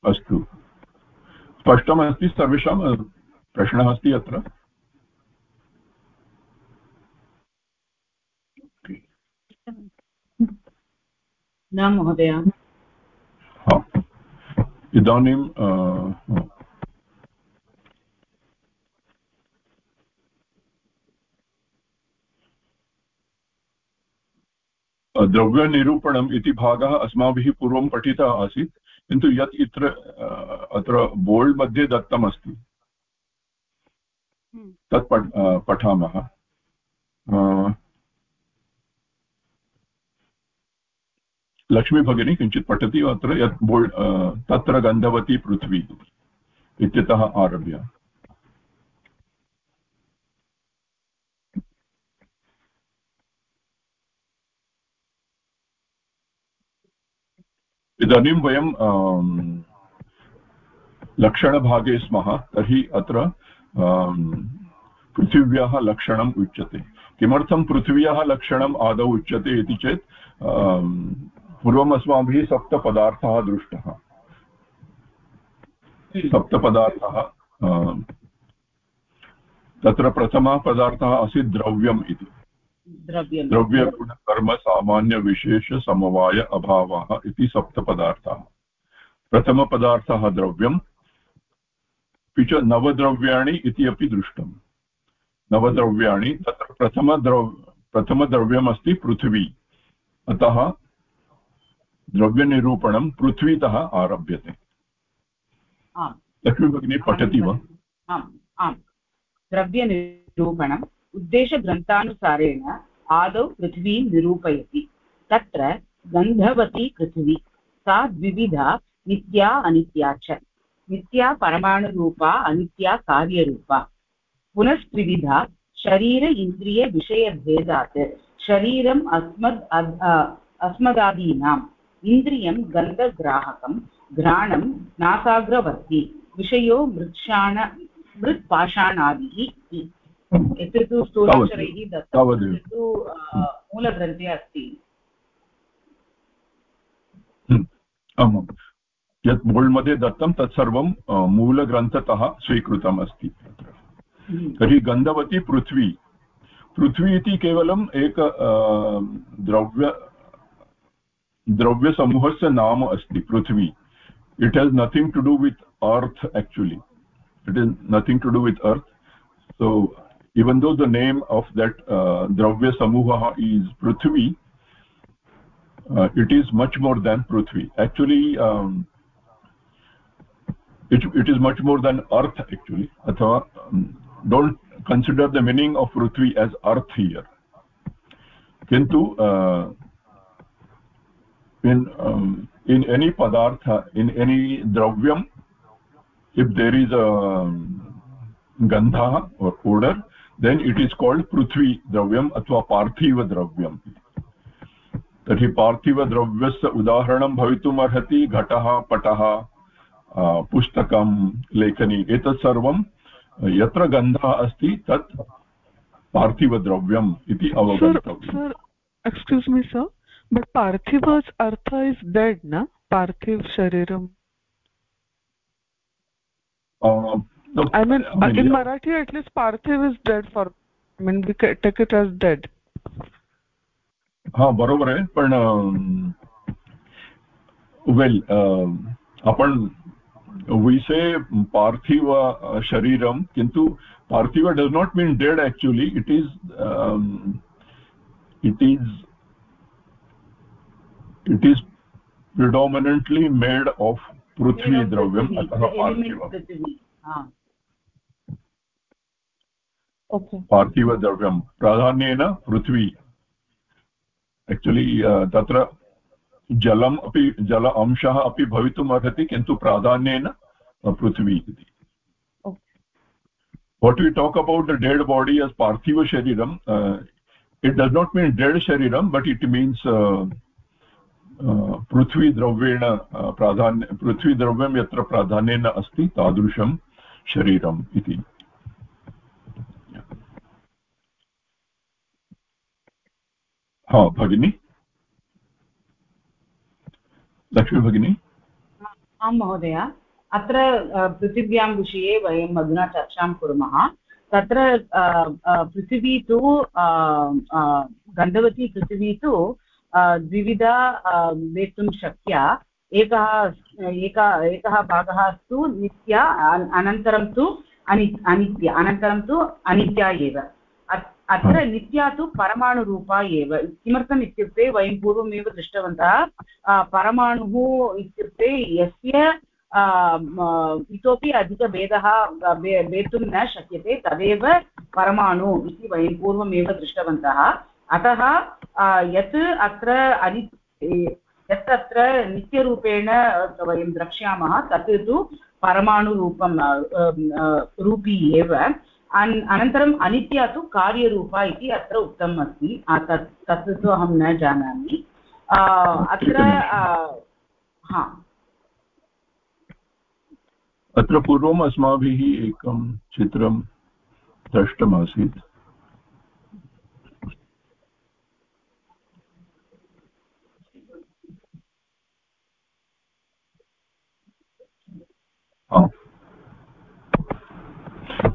Speaker 1: अस्तु। स्पष्टमस्ति सर्वेषां प्रश्नः अस्ति अत्र।
Speaker 2: न महोदय।
Speaker 1: इदानीं द्रव्यनिरूपणम् इति भागः अस्माभिः पूर्वं पठितः आसीत् किन्तु यत् इत्र अत्र बोल्ड् मध्ये दत्तमस्ति हम्म। तत् पठामः लक्ष्मीभगिनी किञ्चित् पठति अत्र यत् तत्र गन्धवती पृथ्वी इत्यतः आरभ्य। इदानीं वयं लक्षणभागे स्मः, तर्हि अत्र पृथिव्याः लक्षणम् उच्यते। किमर्थं पृथिव्याः लक्षणम् आदौ उच्यते इति चेत् पूर्वम् अस्माभिः सप्तपदार्थः दृष्टः। सप्तपदार्थः तत्र प्रथमः पदार्थः आसीत् द्रव्यम् इति। द्रव्यगुणकर्मसामान्यविशेषसमवाय अभावः इति सप्तपदार्थाः। प्रथमपदार्थः द्रव्यम् अपि च नवद्रव्याणि इति अपि दृष्टम्। नवद्रव्याणि तत्र प्रथमद्रव प्रथमद्रव्यमस्ति पृथिवी। अतः द्रव्यनिरूपणं पृथ्वीतः आरभ्यते। लक्ष्मीभगिनी पठति वा?
Speaker 2: आम् आम्। द्रव्यनिरूपणम् उद्देशग्रन्थानुसारेण आदौ पृथिवीं निरूपयति। तत्र गन्धवती पृथिवी सा द्विविधा नित्या अनित्या च। नित्या परमाणुरूपा अनित्या कार्यरूपा। पुनस्त्रिविधा शरीर इन्द्रियविषयभेदात् शरीरम् अस्मद् अस्मदादीनाम्। इन्द्रियं गन्धग्राहकं घ्राणं नासाग्रवर्ति विषयो मृक्षाण मृत्पाषाणादिः यत्र तु स्थूलाक्षरैः दत्तं तु मूलग्रन्थे अस्ति।
Speaker 1: आमां। यत् बोल्ड् मध्ये दत्तं तत्सर्वं मूलग्रन्थतः स्वीकृतम् अस्ति। तर्हि गन्धवती पृथ्वी। पृथ्वी इति केवलम् एक द्रव्य द्रव्यसमूहस्य नाम अस्ति पृथ्वी it has nothing to do with earth actually it is nothing to do with earth so even though the name of that uh, dravya samuha is prithvi uh, it is much more than prithvi actually um, it, it is much more than earth actually athava um, don't consider the meaning of prithvi as earth here kintu uh, in um, in any padartha in any dravyam if there is a gandha or odor then it is called prithvi dravyam अथवा पार्थिव द्रव्यम् तर्हि पार्थिवद्रव्यस्य उदाहरणं भवितुम् अर्हति घटः पटः पुस्तकं लेखनी एतत् सर्वं यत्र गन्धः अस्ति तत् पार्थिवद्रव्यम् इति अवगन्तव्यम्
Speaker 3: एक्स्क्यूस् मी सर बट् पार्थिवस् अर्थ इस् डेड् न पार्थिव शरीरम् I mean, I mean in yeah. Marathi at least Parthiv is dead for I mean we take it as dead.
Speaker 1: हा बरोबर आहे पण वेल आपण विसे पार्थिव शरीरम किंतु पार्थिव does not mean dead actually it is it is it is predominantly made of पृथ्वी द्रव्यम् अतः पार्थिव पार्थिवद्रव्यं प्राधान्येन पृथ्वी एक्चुलि तत्र जलम् अपि जल अंशः अपि भवितुम् अर्हति किन्तु प्राधान्येन पृथ्वी इति what we talk about the dead body as parthiva shariram uh, it does not mean dead shariram but it means uh, पृथ्वीद्रव्येण प्राधान्य, पृथ्वीद्रव्यं यत्र प्राधान्येन अस्ति तादृशं शरीरम् इति। हा, भगिनि? लक्ष्मी भगिनी?
Speaker 2: आं महोदय, अत्र पृथिव्यां विषये वयम् अधुना चर्चां कुर्मः। तत्र पृथिवी तु गन्धवती पृथिवी तु द्विविधा वेष्टुं शक्या एकः एका एकः भागः तु नित्या अनन्तरं तु अनि अनित्य अनन्तरं तु अनित्या एव अत्र नित्या तु परमाणुरूपा एव किमर्थम् इत्युक्ते वयं पूर्वमेव दृष्टवन्तः परमाणुः इत्युक्ते यस्य इतोपि अधिकभेदः वेतुं न शक्यते तदेव परमाणु इति वयं पूर्वमेव दृष्टवन्तः अतः यत् अत्र अनि यत् अत्र नित्यरूपेण वयं द्रक्ष्यामः, तत् तु परमाणुरूपं रूपी एव। अनन्तरम् अनित्या तु कार्यरूपा इति अत्र उक्तम् अस्ति। तत् तत् तु अहं न जानामि। अत्र हा।
Speaker 1: अत्र पूर्वम् अस्माभिः एकं चित्रं दृष्टमासीत्।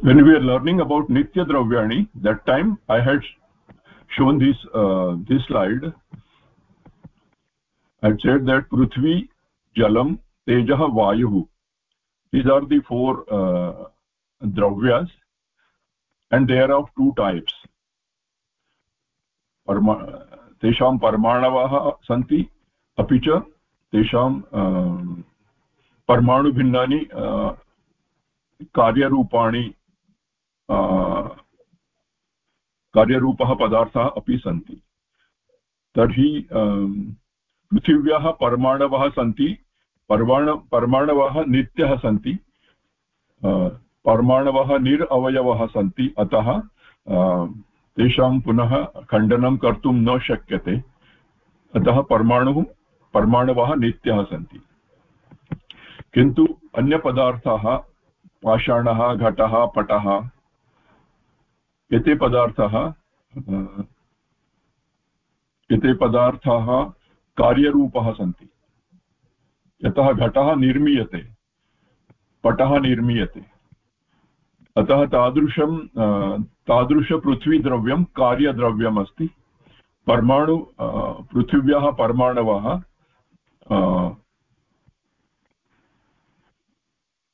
Speaker 1: When we are learning about nitya dravyani that time i had shown this uh, this slide i said that prithvi jalam tejah vayuh these are the four uh, dravyas and they are of two types परमा तेषां परमाणवः सन्ति अपि च तेषां परमाणुभिन्नानि कार्यरूपाणि कार्यरूपः पदार्थाः अपि सन्ति। तर्हि पृथिव्याः परमाणवः सन्ति परमाण परमाणवः नित्यः सन्ति परमाणवः निरवयवः सन्ति, अतः तेषां पुनः खण्डनं कर्तुं न शक्यते। अतः परमाणुः, परमाणवः नित्यः सन्ति। किन्तु अन्यपदार्थाः, पाषाणः, घटः, पटः, एते पदार्थाः एते पदार्थाः कार्यरूपः सन्ति। यतः घटः निर्मीयते, पटः निर्मीयते। अतः तादृशं तादृशपृथ्वीद्रव्यं कार्यद्रव्यम् अस्ति। परमाणु पृथिव्याः परमाणवः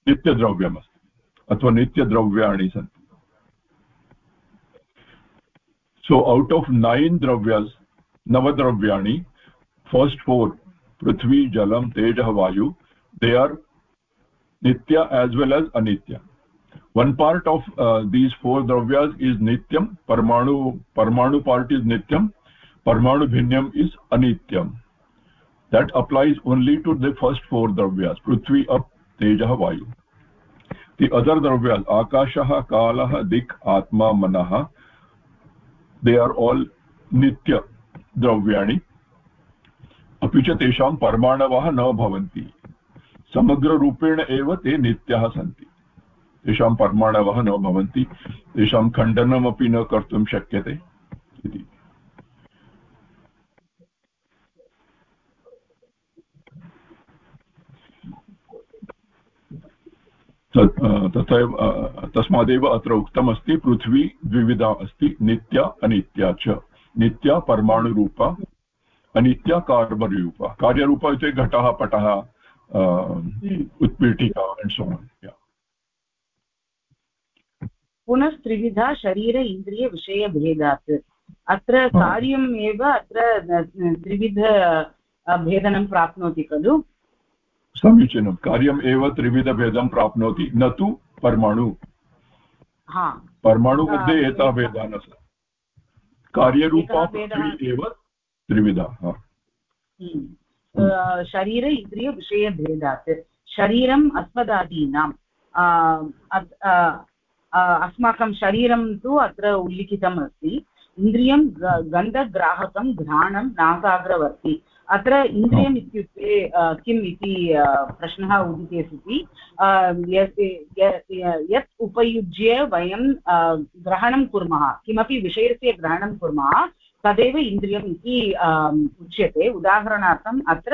Speaker 1: नित्यद्रव्यमस्ति। अथवा नित्यद्रव्याणि सन्ति। सो औट् आफ् नैन् द्रव्यस्, नवद्रव्याणि फस्ट् फोर् पृथ्वी, जलं, तेजः, वायु दे आर् नित्य एस् वेल् एस् अनित्य। One part of these four द्रव्यास् is नित्यं, परमाणु परमाणु पार्ट् इस् नित्यं परमाणुभिन्यम् is अनित्यं। That applies only to the first four द्रव्यास्, पृथ्वी अप् tejah vayu the other dravyas akashah kalah dik atma manah they are all नित्य द्रव्याणि। अपि च तेषां परमाणवः न भवन्ति। समग्ररूपेण एव ते नित्याः सन्ति। तेषां परमाणवः न भवन्ति। तेषां खण्डनमपि न कर्तुं शक्यते। इति। तथैव तस्मादेव अत्र उक्तमस्ति पृथ्वी द्विविधा अस्ति नित्या अनित्या च। नित्या परमाणुरूपा अनित्या कार्यरूपा कार्यरूपा इत्युक्ते घटः पटः उत्पीठिका एण्ड् सो
Speaker 2: पुनस्त्रिविधा शरीर इन्द्रियविषयभेदात्। अत्र कार्यम् एव अत्र त्रिविध भेदनं प्राप्नोति खलु।
Speaker 1: समीचीनं कार्यम् एव त्रिविधभेदं प्राप्नोति न तु परमाणु। परमाणु मध्ये एता भेदः न कार्यरूपा एव त्रिविधा
Speaker 2: हम्म। शरीर इन्द्रियविषयभेदात् शरीरम् अस्मदादीनाम्। अस्माकं शरीरं तु अत्र उल्लिखितम् अस्ति इन्द्रियं गन्धग्राहकं घ्राणं नासाग्रवर्ति अत्र इन्द्रियम् इत्युक्ते किम् इति प्रश्नः उदिते सति। यत् उपयुज्य वयं ग्रहणं कुर्मः किमपि विषयस्य ग्रहणं कुर्मः तदेव इन्द्रियम् इति उच्यते। उदाहरणार्थम् अत्र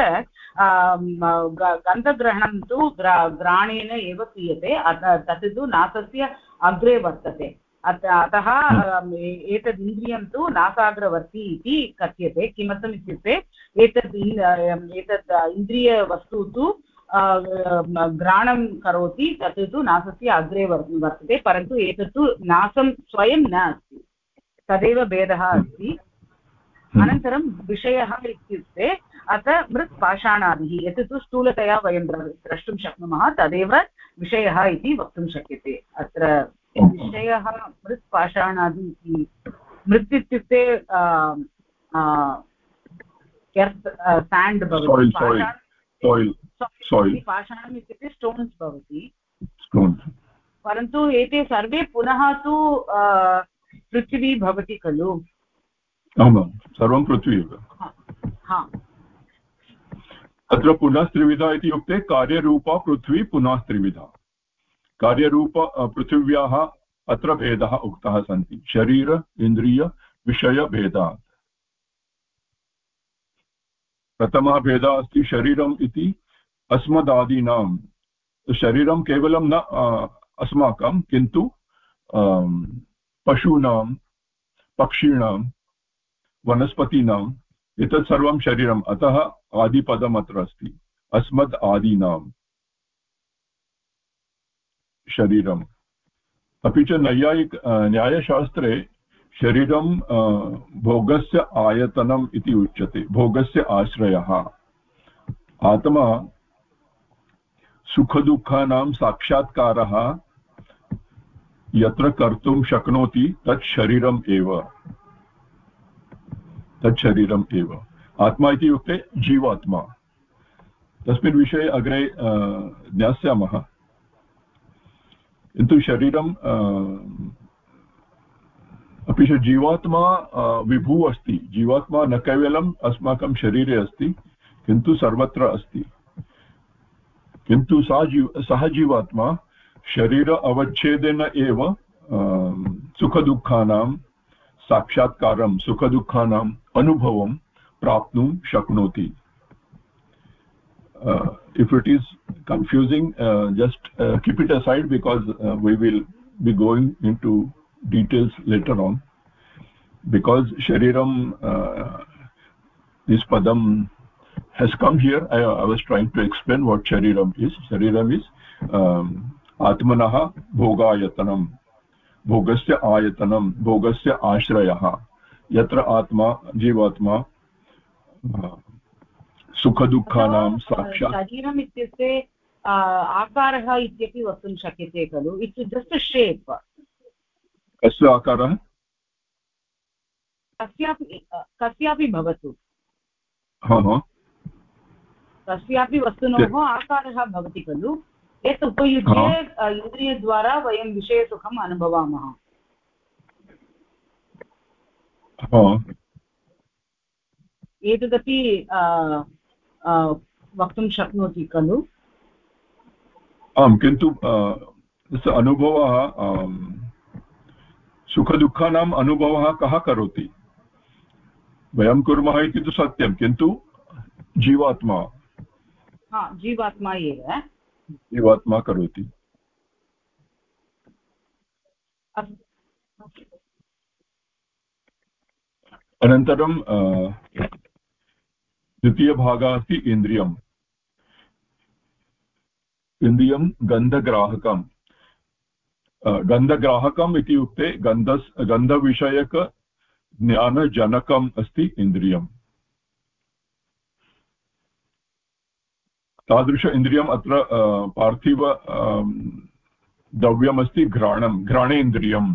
Speaker 2: गन्धग्रहणं तु ग्राणेन एव क्रियते तत् तु नासस्य अग्रे वर्तते। अतः एतद् इन्द्रियं तु नासाग्रवर्ती इति कथ्यते किमर्थम् इत्युक्ते एतद् एतद् इन्द्रियवस्तु तु घ्राणं करोति तत् तु नासस्य अग्रे वर्तते परन्तु एतत् तु नासं स्वयं न अस्ति तदेव भेदः अस्ति। अनन्तरं विषयः इत्युक्ते अत्र मृत् पाषाणादिः यत् तु स्थूलतया वयं द्रष्टुं शक्नुमः तदेव विषयः इति वक्तुं शक्यते अत्र विषयः मृत् पाषाणादि इति मृत् इत्युक्ते साण्ड् भवति। पाषाणम् इत्युक्ते स्टोन्स् भवति। परन्तु एते सर्वे पुनः तु पृथिवी भवति खलु।
Speaker 1: आमां सर्वं पृथ्वी एव। अत्र पुनः त्रिविधा इत्युक्ते कार्यरूपा पृथ्वी पुनः त्रिविधा कार्यरूप पृथिव्याः अत्र भेदः उक्तः सन्ति। शरीर, इन्द्रिय विषयभेदात् प्रथमः भेदः अस्ति शरीरम् इति अस्मदादीनां। शरीरं केवलं न अस्माकं, किन्तु पशूनां, पक्षीणां वनस्पतीनाम् एतत् सर्वं शरीरम्। अतः आदिपदम् अत्र अस्ति। अस्मद् आदीनां। शरीरं अपि च नैयायिक न्यायशास्त्रे शरीरं भोगस्य आयतनम् इति उच्यते, भोगस्य आश्रयः। आत्मा सुखदुःखानां साक्षात्कारः यत्र कर्तुं शक्नोति तत् शरीरम् एव। तत् शरीरम् एव। आत्मा इत्युक्ते जीवात्मा। तस्मिन् विषये अग्रे ज्ञास्यामः। किन्तु शरीरं अपि च जीवात्मा विभुः अस्ति। जीवात्मा न केवलम्, अस्माकं शरीरे अस्ति, किन्तु सर्वत्र अस्ति। किन्तु सा जीव, सः जीवात्मा शरीर अवच्छेदेन एव सुखदुःखानां, साक्षात्कारं सुखदुःखानाम् अनुभवं प्राप्तुं शक्नोति। If it is confusing uh, just uh, keep it aside because uh, we will be going into details later on because shariram uh, this padam has come here I, I, was trying to explain what shariram is shariram is um, atmanah bhogayatanam भोगस्य आयतनं भोगस्य आश्रयः यत्र आत्मा जीवात्मा सुखदुःखानां साक्षात्।
Speaker 2: शरीरम् इत्युक्ते आकारः इत्यपि वक्तुं शक्यते खलु। इट्स् जस्ट् शेप्
Speaker 1: कस्य आकारः?
Speaker 2: कस्यापि कस्यापि भवतु। कस्यापि वस्तुनोः आकारः भवति खलु। यत् उपयुज्य इन्द्रियद्वारा वयं विषयसुखम् अनुभवामः। एतदपि वक्तुं शक्नोति खलु
Speaker 1: आम् किन्तु तस्य अनुभवः सुखदुःखानाम् अनुभवः कः करोति? वयं कुर्मः इति तु सत्यं किन्तु जीवात्मा।
Speaker 2: जीवात्मा एव।
Speaker 1: जीवात्मा करोति। अनन्तरं द्वितीयभागः अस्ति इन्द्रियम् इन्द्रियं गन्धग्राहकं गन्धग्राहकम्। इत्युक्ते गन्धस् गन्धविषयकज्ञानजनकम् अस्ति इन्द्रियम् तादृश इन्द्रियम् अत्र पार्थिव द्रव्यमस्ति घ्राणं घ्राणेन्द्रियम्।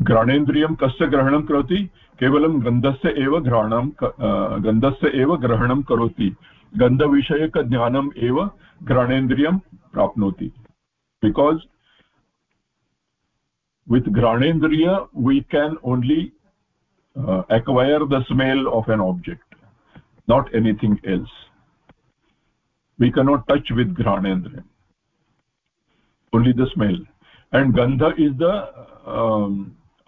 Speaker 1: घ्राणेन्द्रियं कस्य ग्रहणं करोति? केवलं गन्धस्य एव घ्राणं गन्धस्य एव ग्रहणं करोति। गन्धविषयकज्ञानम् एव घ्राणेन्द्रियं प्राप्नोति। Because with घ्राणेन्द्रिय we can only acquire the smell of an object not anything else we cannot touch with घ्राणेन्द्रियम् only the smell and गन्ध इस् द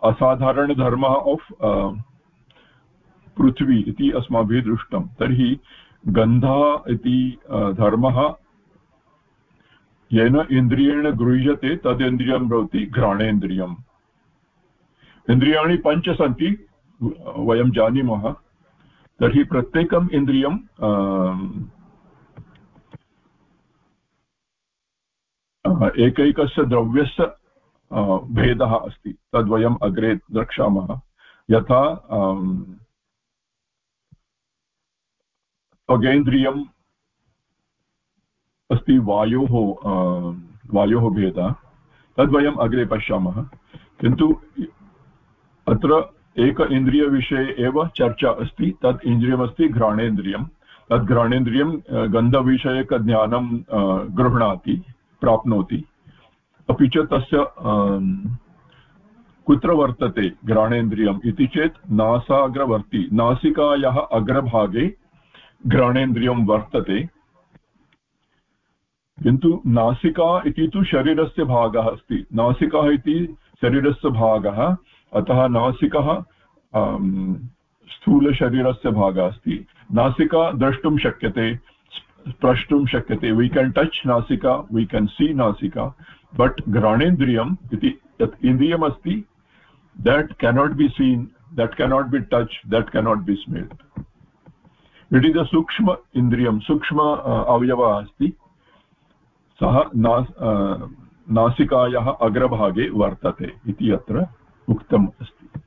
Speaker 1: असाधारणधर्मः आफ् पृथ्वी इति अस्माभिः दृष्टं। तर्हि गन्धः इति धर्मः येन इन्द्रियेण गृह्यते, तदेन्द्रियं भवति घ्राणेन्द्रियम् इन्द्रियाणि पञ्च सन्ति, वयं जानीमः। तर्हि प्रत्येकम् इन्द्रियं एकैकस्य द्रव्यस्य भेदः अस्ति। तद्वयम् अग्रे द्रक्ष्यामः। यथा त्वगेन्द्रियम् अस्ति वायोः वायोः भेदः। तद्वयम् अग्रे पश्यामः। किन्तु अत्र एक इन्द्रियविषये एव चर्चा अस्ति। तत् इन्द्रियमस्ति घ्राणेन्द्रियं तद् घ्राणेन्द्रियं गन्धविषयकज्ञानं गृह्णाति, प्राप्नोति। अपि च तस्य कुत्र वर्तते घ्राणेन्द्रियम् इति चेत् नासाग्रवर्ति, नासिकायाः अग्रभागे घ्राणेन्द्रियं वर्तते। किन्तु नासिका इति तु शरीरस्य भागः अस्ति। नासिका इति शरीरस्य भागः, अतः नासिकः स्थूलशरीरस्य भागः अस्ति। नासिका द्रष्टुं शक्यते, स्प्रष्टुं शक्यते। वी केन् टच् नासिका वी केन् सी नासिका। बट् घ्राणेन्द्रियम् इति यत् इन्द्रियम् अस्ति that cannot be seen that cannot be touch that cannot be smelled it is a सूक्ष्म इन्द्रियं सूक्ष्म अवयवः अस्ति सः नासिकायाः अग्रभागे वर्तते इति अत्र उक्तम् अस्ति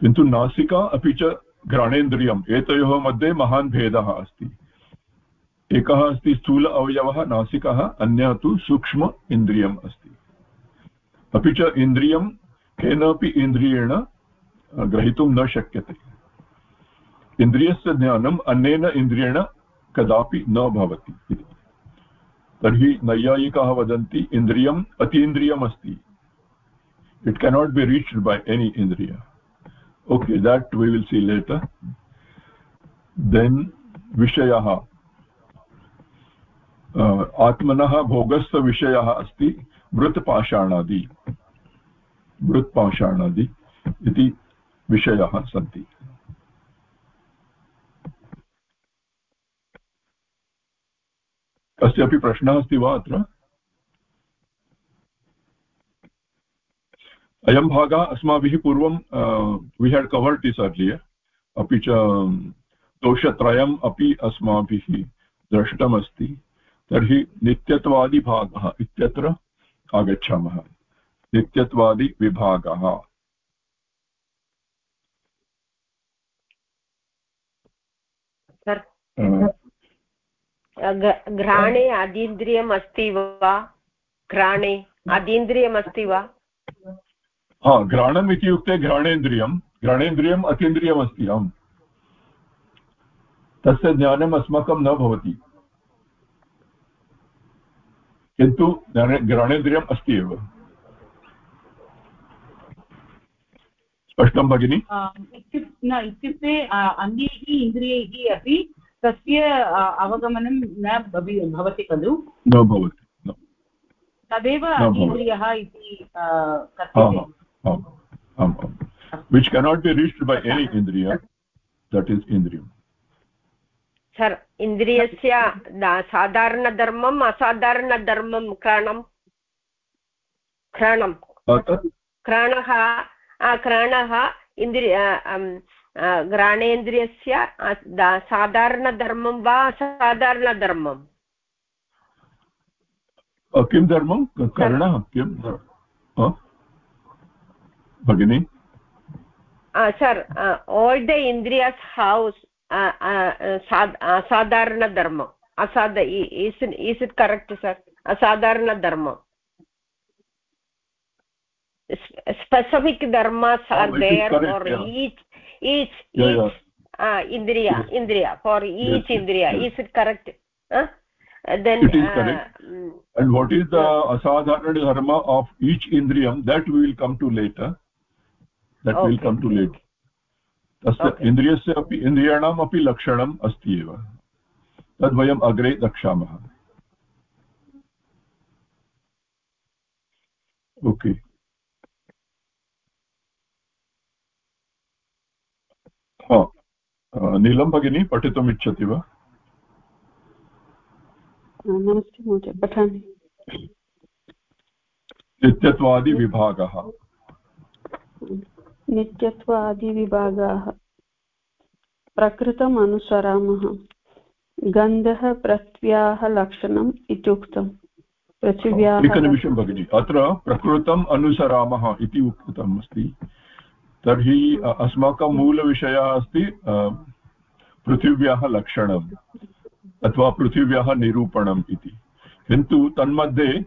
Speaker 1: किन्तु नासिका अपि च घ्राणेन्द्रियम् एतयोः मध्ये महान् भेदः अस्ति एकः अस्ति स्थूल अवयवः, नासिकः, अन्यः तु सूक्ष्म इन्द्रियम् अस्ति। अपि च इन्द्रियं केनापि इन्द्रियेण ग्रहीतुं न शक्यते। इन्द्रियस्य ज्ञानम् अन्येन इन्द्रियेण कदापि न भवति तर्हि नैयायिकाः वदन्ति, इन्द्रियम् अतीन्द्रियम् अस्ति। It cannot be reached by any इन्द्रिय okay that we will see later then विषयः। आत्मनः भोगस्य विषयः अस्ति मृत्पाषाणादि मृत्पाषाणादि इति विषयाः सन्ति। कस्यापि प्रश्नः अस्ति वा अत्र? अयं भागः अस्माभिः पूर्वं we had covered this earlier अपि च, दोषत्रयम् अपि अस्माभिः दृष्टमस्ति तर्हि नित्यत्वादिभागः इत्यत्र आगच्छामः। नित्यत्वादिविभागः
Speaker 4: घ्राणे अतीन्द्रियम् अस्ति वा? घ्राणे अतीन्द्रियम् अस्ति वा?
Speaker 1: हा घ्राणम् इत्युक्ते घ्राणेन्द्रियं। घ्राणेन्द्रियम् अतीन्द्रियम् अस्ति आम्। तस्य ज्ञानम् अस्माकं न भवति। किन्तु घ्राणेन्द्रियम् अस्ति एव। स्पष्टं भगिनि?
Speaker 2: न इत्युक्ते अन्यैः इन्द्रियैः अपि तस्य अवगमनं न भवति खलु।
Speaker 1: न भवति
Speaker 2: तदेव इन्द्रियः इति कथ्यते।
Speaker 1: which cannot be reached by any indriya that is indriyam
Speaker 4: sir इन्द्रियस्य साधारणधर्मम् असाधारणधर्मं क्राणं क्राणं क्राणः क्राणः इन्द्रिय घ्राणेन्द्रियस्य साधारणधर्मं वा असाधारणधर्मम्?
Speaker 1: किं धर्मं? कर्णः किं? भगिनि?
Speaker 4: सर् आल् द इन्द्रियस् हौस् असाधारणधर्मम् असाध is is it correct sir असाधारणधर्मम् specific dharmas are oh, there for yeah. each each yeah, each yeah. Uh, indriya yes. indriya for each yes, indriya yes. is it correct huh? then
Speaker 1: it is uh, correct and what is the asadharana dharma of each indriyam that we will come to later that okay. will come to later तस्य इन्द्रियस्य अपि इन्द्रियाणाम् अपि लक्षणम् अस्ति एव। तद्वयम् अग्रे द्रक्ष्यामः okay नीलं भगिनी पठितुम् इच्छति वा?
Speaker 3: नमस्ते महोदय पठामि।
Speaker 1: नित्यत्वादिविभागः।
Speaker 3: नित्यत्वादिविभागाः। प्रकृतम् अनुसरामः गन्धः पृथ्व्याः लक्षणम् इत्युक्तम्। पृथिव्याः
Speaker 1: एकनिमिषं भगिनि अत्र प्रकृतम् अनुसरामः इति उक्तम् अस्ति। तर्हि अस्माकं मूलविषयः अस्ति पृथिव्याः लक्षणम् अथवा पृथिव्याः निरूपणम् इति। किन्तु तन्मध्ये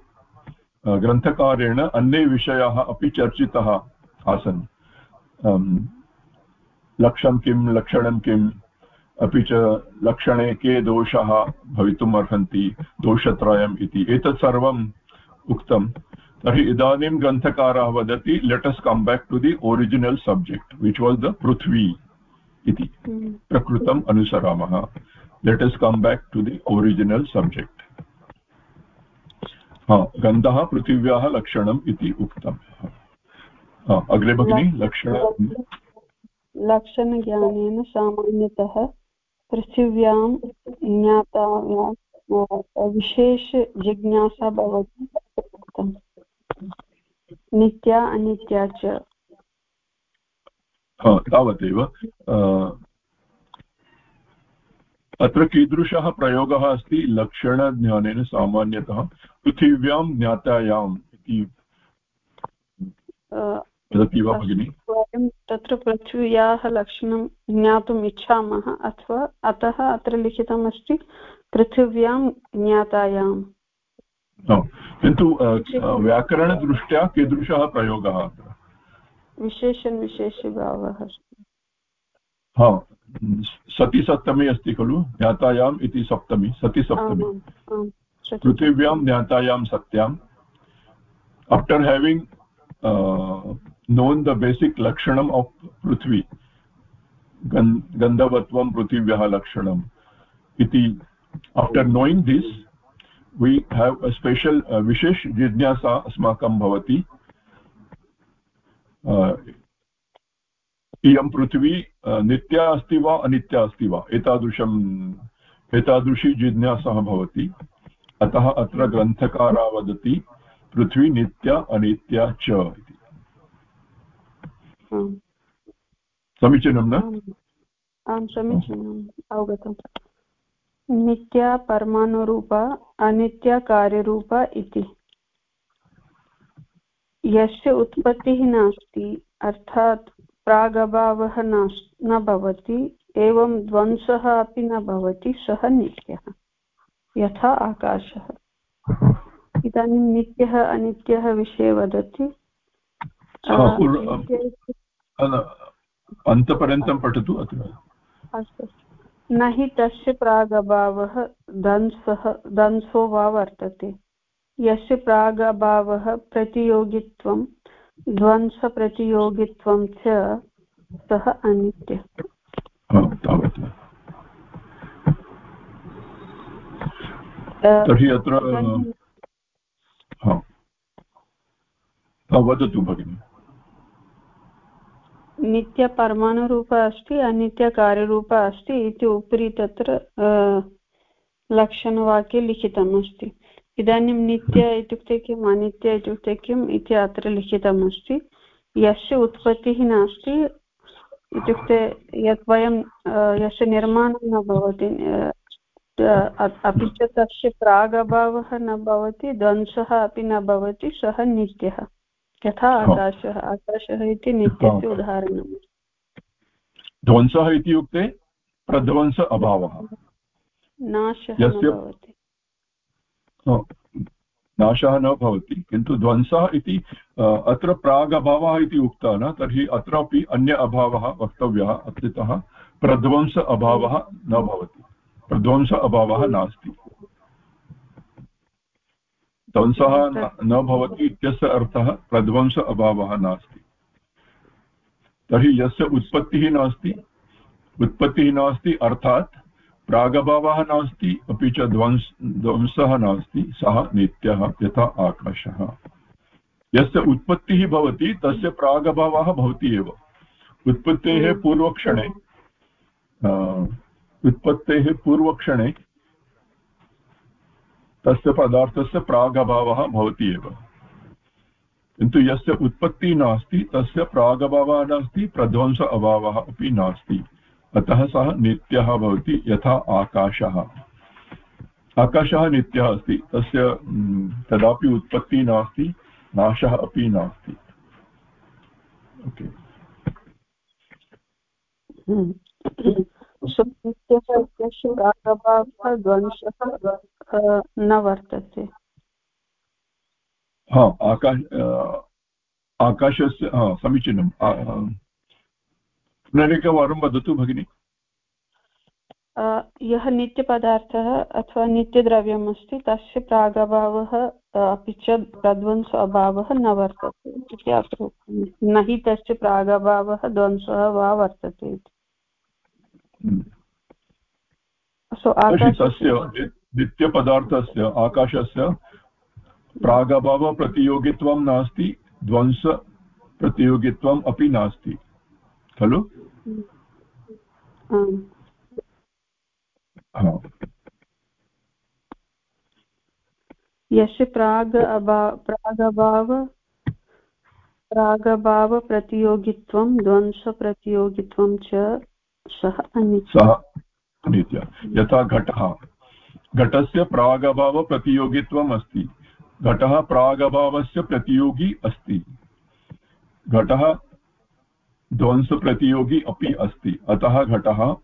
Speaker 1: ग्रन्थकारेण अन्ये विषयाः अपि चर्चिताः आसन्। लक्ष्यं किं, लक्षणं किम् अपि च लक्षणे के दोषाः भवितुम् अर्हन्ति, दोषत्रयम् इति। एतत् सर्वम् उक्तं। तर्हि इदानीं ग्रन्थकारः वदति let us come back to the original subject which was the पृथ्वी इति. प्रकृतम् अनुसरामः। Let us come back to the original subject हा, गन्धः, पृथिव्याः लक्षणम् इति उक्तम्। अग्रे भगिनि लक्षण
Speaker 3: लक्षणज्ञानेन सामान्यतः पृथिव्यां ज्ञातायां विशेषजिज्ञासा भवति। नित्या अनित्या च।
Speaker 1: तावदेव अत्र कीदृशः प्रयोगः अस्ति? लक्षणज्ञानेन सामान्यतः पृथिव्यां ज्ञातायाम् इति। वदति वा भगिनि।
Speaker 7: वयं तत्र पृथिव्याः लक्षणं ज्ञातुम् इच्छामः अथवा अतः अत्र लिखितमस्ति पृथिव्यां ज्ञातायाम्
Speaker 1: किन्तु व्याकरणदृष्ट्या कीदृशः प्रयोगः
Speaker 7: विशेषण विशेषभावः।
Speaker 1: हा सति सप्तमी अस्ति खलु? ज्ञातायाम् इति सप्तमी सति सप्तमी पृथिव्यां ज्ञातायां सत्याम्। After having known the basic lakshanam of prithvi gandhavatvam prithivyaha lakshanam iti after knowing this we have a special uh, vishesh jijnasa asmakam bhavati इयं पृथ्वी नित्या अस्ति वा अनित्या अस्ति वा एतादृशम् एतादृशी जिज्ञासा भवति अतः अत्र ग्रन्थकारा वदति पृथ्वी नित्या अनित्या च इति समीचीनं न
Speaker 7: आं समीचीनम् अवगतम् नित्या परमाणुरूपा अनित्या कार्यरूपा इति यस्य उत्पत्तिः नास्ति अर्थात् प्रागभावः नास् न भवति एवं ध्वंसः अपि न भवति सः नित्यः यथा आकाशः इदानीं नित्यः अनित्यः विषये वदति
Speaker 1: अन्तपर्यन्तं पठतु अत्र
Speaker 7: अस्तु. न हि तस्य प्रागभावः दंसः दंसो वा वर्तते। यस्य प्रागभावः प्रतियोगित्वं ध्वंसप्रतियोगित्वं च सः अनित्यः।
Speaker 1: तर्हि अत्र वदतु भगिनि।
Speaker 7: नित्यपरमाणुरूप अस्ति अनित्यकार्यरूप अस्ति इति उपरि तत्र लक्षणवाक्ये लिखितम् अस्ति। इदानीं नित्य इत्युक्ते किम्, अनित्य इत्युक्ते किम् इति अत्र लिखितमस्ति यस्य उत्पत्तिः नास्ति, इत्युक्ते यत् वयं यस्य निर्माणं न भवति अपि च तस्य प्रागभावः न भवति, ध्वंसः अपि न भवति, सः नित्यः। यथा आकाशः आकाशः इति नित्यस्य उदाहरणम्।
Speaker 1: ध्वंसः इत्युक्ते प्रध्वंस अभावः।
Speaker 7: नाशः
Speaker 1: नाशः न भवति किन्तु ध्वंसः इति अत्र प्रागभावः इति उक्तः न तर्हि अत्रापि अन्य अभावः वक्तव्यः अत्रतः प्रध्वंस अभावः न भवति। ध्वंस अभावः नास्ति। ध्वंसः न भवति इत्यस्य अर्थः प्रध्वंस अभावः नास्ति। तर्हि यस्य उत्पत्तिः नास्ति उत्पत्तिः नास्ति अर्थात् प्रागभावः नास्ति अपि च ध्वंस ध्वंसः नास्ति सः नित्यः यथा आकाशः। यस्य उत्पत्तिः भवति तस्य प्रागभावः भवति एव। उत्पत्तेः पूर्वक्षणे उत्पत्तेः पूर्वक्षणे तस्य पदार्थस्य प्रागभावः भवति एव। किन्तु यस्य उत्पत्तिः नास्ति, तस्य प्रागभावः नास्ति, प्रध्वंस अभावः अपि नास्ति। अतः सः नित्यः भवति, यथा आकाशः। आकाशः नित्यः अस्ति, तस्य कदापि उत्पत्तिः नास्ति, नाशः अपि नास्ति। ओके।
Speaker 7: हम्म। न वर्तते।
Speaker 1: हा आकाश आकाशस्य समीचीनं पुनरेकवारं वदतु भगिनि।
Speaker 7: यः नित्यपदार्थः अथवा नित्यद्रव्यम् अस्ति तस्य प्रागभावः अपि च प्रध्वंस अभावः न वर्तते इति अत्र न हि तस्य प्रागभावः ध्वंसः वा वर्तते इति।
Speaker 1: तस्य नित्यपदार्थस्य आकाशस्य प्रागभावप्रतियोगित्वं नास्ति ध्वंसप्रतियोगित्वम् अपि नास्ति। खलु?
Speaker 7: यस्य प्राग् प्रागभाव प्रागभावप्रतियोगित्वं ध्वंसप्रतियोगित्वं च सः
Speaker 1: सः अनित्य। यथा घटः। घटस्य प्रागभावप्रतियोगित्वम् अस्ति घटः प्रागभावस्य प्रतियोगी अस्ति। घटः ध्वंसप्रतियोगी अपि अस्ति। अतः घटः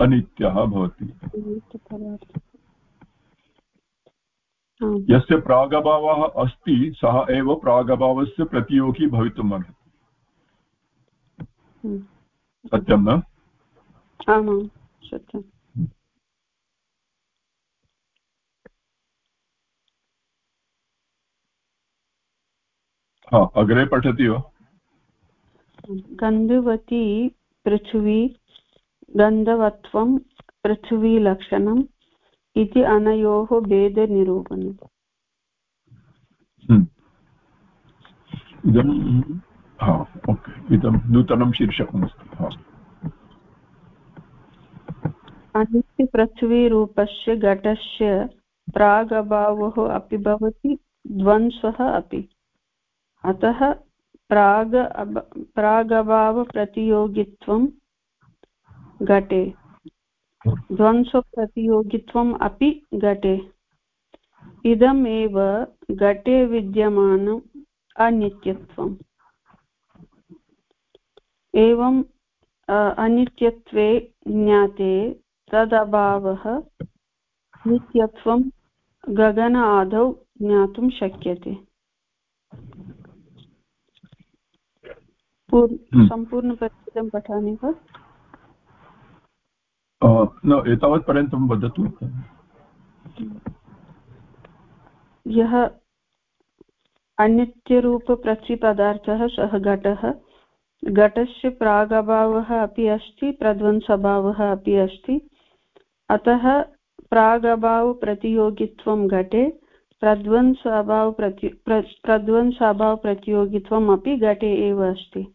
Speaker 1: अनित्यः भवति। यस्य प्रागभावः अस्ति सः एव प्रागभावस्य प्रतियोगी भवितुम् अर्हति। हम्म। सत्यं न
Speaker 7: आमां सत्यम्
Speaker 1: हा अग्रे पठति वा?
Speaker 7: गन्धवती पृथिवी गन्धवत्वं पृथिवीलक्षणम् इति अनयोः भेदनिरूपणम्
Speaker 1: हम्म। इदं हा ओके इदं नूतनं शीर्षकमस्ति हा।
Speaker 7: अनित्यपृथ्वीरूपस्य घटस्य प्रागभावः अपि भवति द्वन्द्वः अपि। अतः प्राग प्रागभावप्रतियोगित्वं घटे। ध्वंसप्रतियोगित्वम् अपि घटे। इदमेव घटे विद्यमानम् अनित्यत्वम्। एवम् अनित्यत्वे ज्ञाते तदभावः नित्यत्वं गगन आदौ ज्ञातुं शक्यते। हम्म। सम्पूर्णपरिचितं पठामि वा?
Speaker 1: न एतावत् पर्यन्तं वदतु
Speaker 7: यः अनित्यरूपप्रतिपदार्थः सः घटः घटस्य प्रागभावः अपि अस्ति प्रध्वंसभावः अपि अस्ति। अतः प्रागभावप्रतियोगित्वं घटे प्रध्वंस अभावप्रति प्रध्वंस अभावप्रतियोगित्वम् अपि घटे एव अस्ति।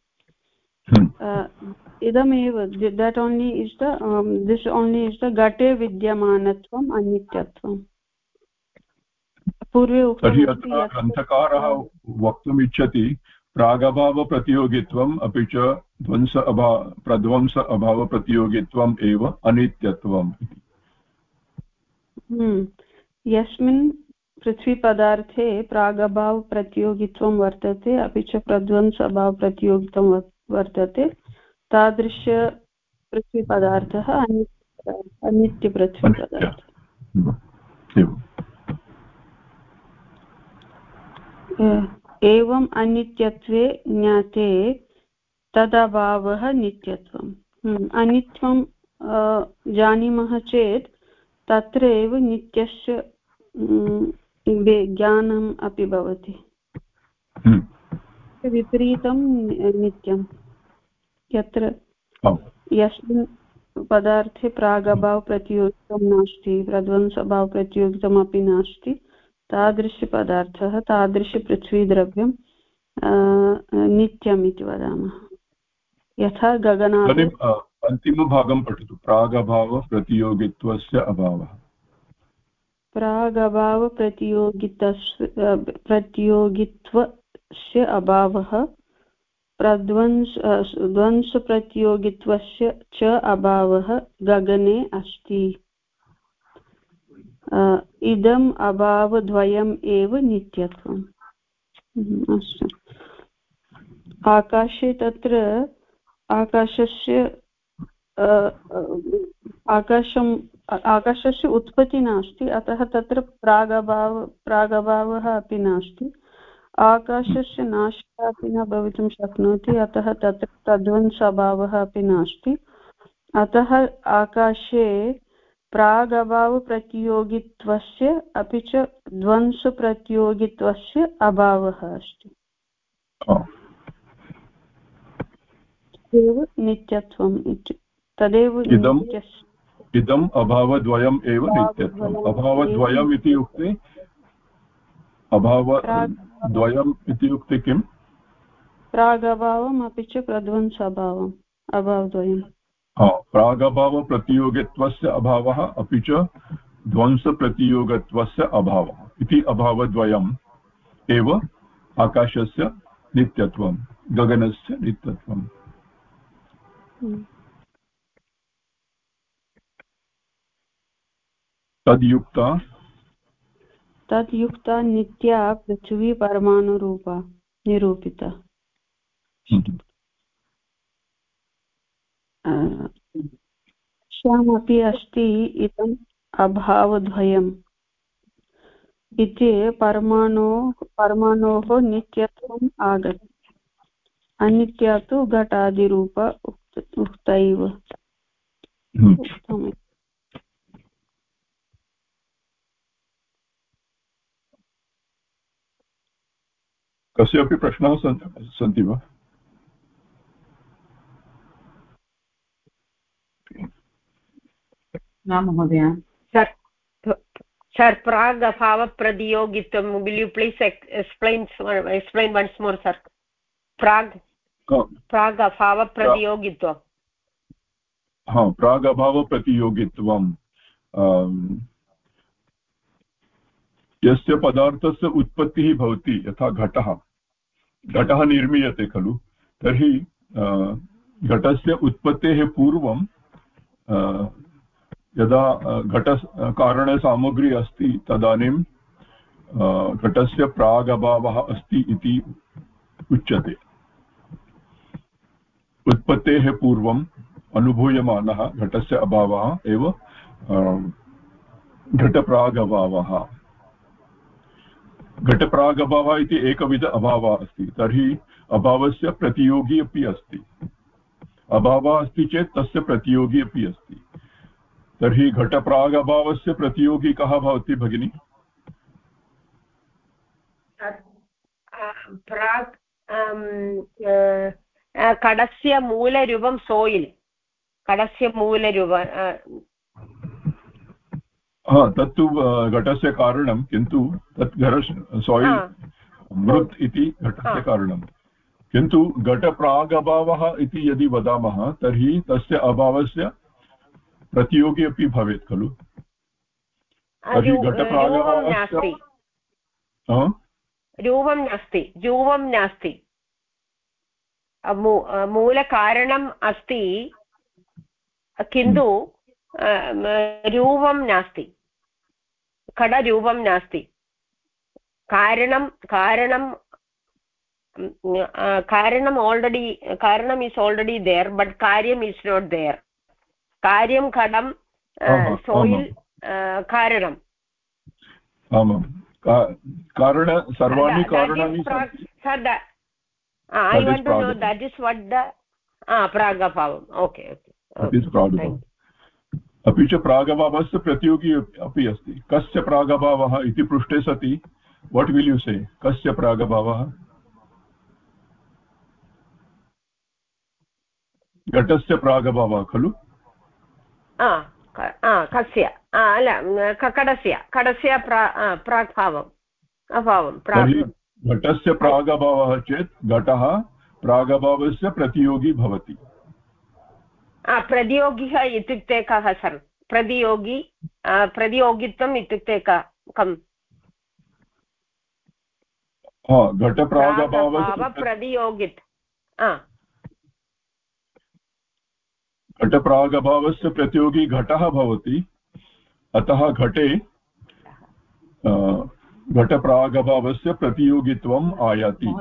Speaker 7: इदमेव that only is the this only is the घटे विद्यमानत्वम् अनित्यत्वम्
Speaker 1: पूर्वे तर्हि अत्र ग्रन्थकारः वक्तुम् इच्छति प्रागभावप्रतियोगित्वम् अपि च ध्वंस अभा प्रध्वंस अभावप्रतियोगित्वम् एव अनित्यत्वम्।
Speaker 7: यस्मिन् पृथ्वीपदार्थे प्रागभावप्रतियोगित्वं वर्तते अपि च प्रध्वंस अभावप्रतियोगित्वं वर्तते तादृश पृथ्वीपदार्थः अनित्यपृथ्वीपदार्थः। एवम् अनित्यत्वे ज्ञाते तदभावः नित्यत्वम्। हम्म, अनित्यं जानीमः चेत् तत्र एव नित्यस्य हम्म, ज्ञानम् अपि भवति। हम्म। विपरीतं नित्यं। यत्र यस्मिन् पदार्थे प्रागभावप्रतियोगितं नास्ति प्रध्वंसभावप्रतियोगितमपि नास्ति तादृशपदार्थः तादृशपृथ्वीद्रव्यं नित्यम् इति वदामः। यथा गगनात्
Speaker 1: अन्तिमभागं पठतु। प्रागभावप्रतियोगित्वस्य अभावः।
Speaker 7: प्रागभावप्रतियोगितस्य प्रतियोगित्वस्य अभावः प्रध्वंस ध्वंसप्रतियोगित्वस्य च अभावः गगने अस्ति। इदम् अभावद्वयम् एव नित्यत्वम्। हम्म, अस्तु। आकाशे तत्र आकाशस्य आकाशम् आकाशस्य उत्पत्तिः नास्ति अतः तत्र प्रागभाव प्रागभावः अपि नास्ति। आकाशस्य नाशः अपि न भवितुं शक्नोति अतः तत्र तद्वंसभावः अपि नास्ति। अतः आकाशे प्रागभावप्रतियोगित्वस्य अपि च ध्वंसप्रतियोगित्वस्य अभावः अस्ति। एव नित्यत्वम् इति। तदेव
Speaker 1: इदम् अभावद्वयम् एव नित्यत्वम्। अभावद्वयम् इत्युक्ते अभावद्वयम् इत्युक्ते किम्?
Speaker 7: प्रागभावम् अपि च प्रध्वंसभावम् अभावद्वयम्।
Speaker 1: प्रागभावप्रतियोगित्वस्य अभावः अपि च ध्वंसप्रतियोगत्वस्य अभावः। इति अभावद्वयम् एव आकाशस्य नित्यत्वं गगनस्य नित्यत्वम्। हम्म। तद्युक्ता
Speaker 7: युक्ता नित्या पृथ्वी परमाणुरूपा निरूपिता। श्यामपि अस्ति इदम् अभावद्वयम्। इति परमाणो परमाणोः नित्यत्वम् आगतम् अनित्या तु घटादिरूप उक्तैव।
Speaker 1: कस्यापि प्रश्नाः सन्ति वा?
Speaker 2: न महोदय।
Speaker 4: सर् प्राग् अभावप्रतियोगित्वं will you please explain explain once more sir प्राग् प्राग् अभावप्रतियोगित्वं
Speaker 1: हा प्रागभावप्रतियोगित्वं यस्य पदार्थस्य उत्पत्तिः भवति यथा घटः। घटः निर्मीयते खलु। तर्हि घटस्य उत्पत्तेः पूर्वं यदा घट कारणसामग्री अस्ति तदानीं घटस्य प्रागभावः अस्ति इति उच्यते। उत्पत्तेः पूर्वं अनुभूयमानः घटस्य अभावः एव घटप्रागभावः। घटप्रागभावः इति एकविध अभावः अस्ति। तर्हि अभावस्य प्रतियोगी अपि अस्ति। अभावः अस्ति चेत् तस्य प्रतियोगी अपि अस्ति। तर्हि घटप्रागभावस्य प्रतियोगी कः भवति भगिनि?
Speaker 4: प्राक् कडस्य मूलरूपं सोयिल्। कडस्य मूलरूप
Speaker 1: हा तत्तु घटस्य कारणं किन्तु तत् घर सोयिल् मृत् इति घटस्य कारणं। किन्तु घटप्रागभावः इति यदि वदामः तर्हि तस्य अभावस्य प्रतियोगी अपि भवेत् खलु? तर्हि घटप्रागभावस्य
Speaker 4: रूपं नास्ति। रूपं नास्ति मूलकारणम् अस्ति किन्तु रूपं नास्ति। खडरूपं नास्ति कारणं कारणं कारणम् आल्रेडि कारणम् इस् आल्रेडि देर् बट् कार्यम् इस् नाट् देर् कार्यं खडं सोयिल् कारणम्
Speaker 1: आमां कारण सर्वाणि कारणानि
Speaker 4: want to know that is what the ah pragabhavam okay okay
Speaker 1: अपि च प्रागभावस्य प्रतियोगी अपि अस्ति। कस्य प्रागभावः इति पृष्टे सति? वट् विल् यु से कस्य प्रागभावः? घटस्य प्रागभावः खलु?
Speaker 4: कस्य? कडस्य। कडस्य प्राग्भावम्। अभावं
Speaker 1: घटस्य प्रागभावः चेत् घटः प्रागभावस्य प्रतियोगी भवति।
Speaker 4: प्रतियोगिः इत्युक्ते कः सर् प्रतियोगी प्रतियोगित्वम् इत्युक्ते क कम्
Speaker 1: घटप्रागभावप्रतियोगित् घटप्रागभावस्य प्रतियोगी घटः भवति अतः घटे घटप्रागभावस्य प्रतियोगित्वम् आयाति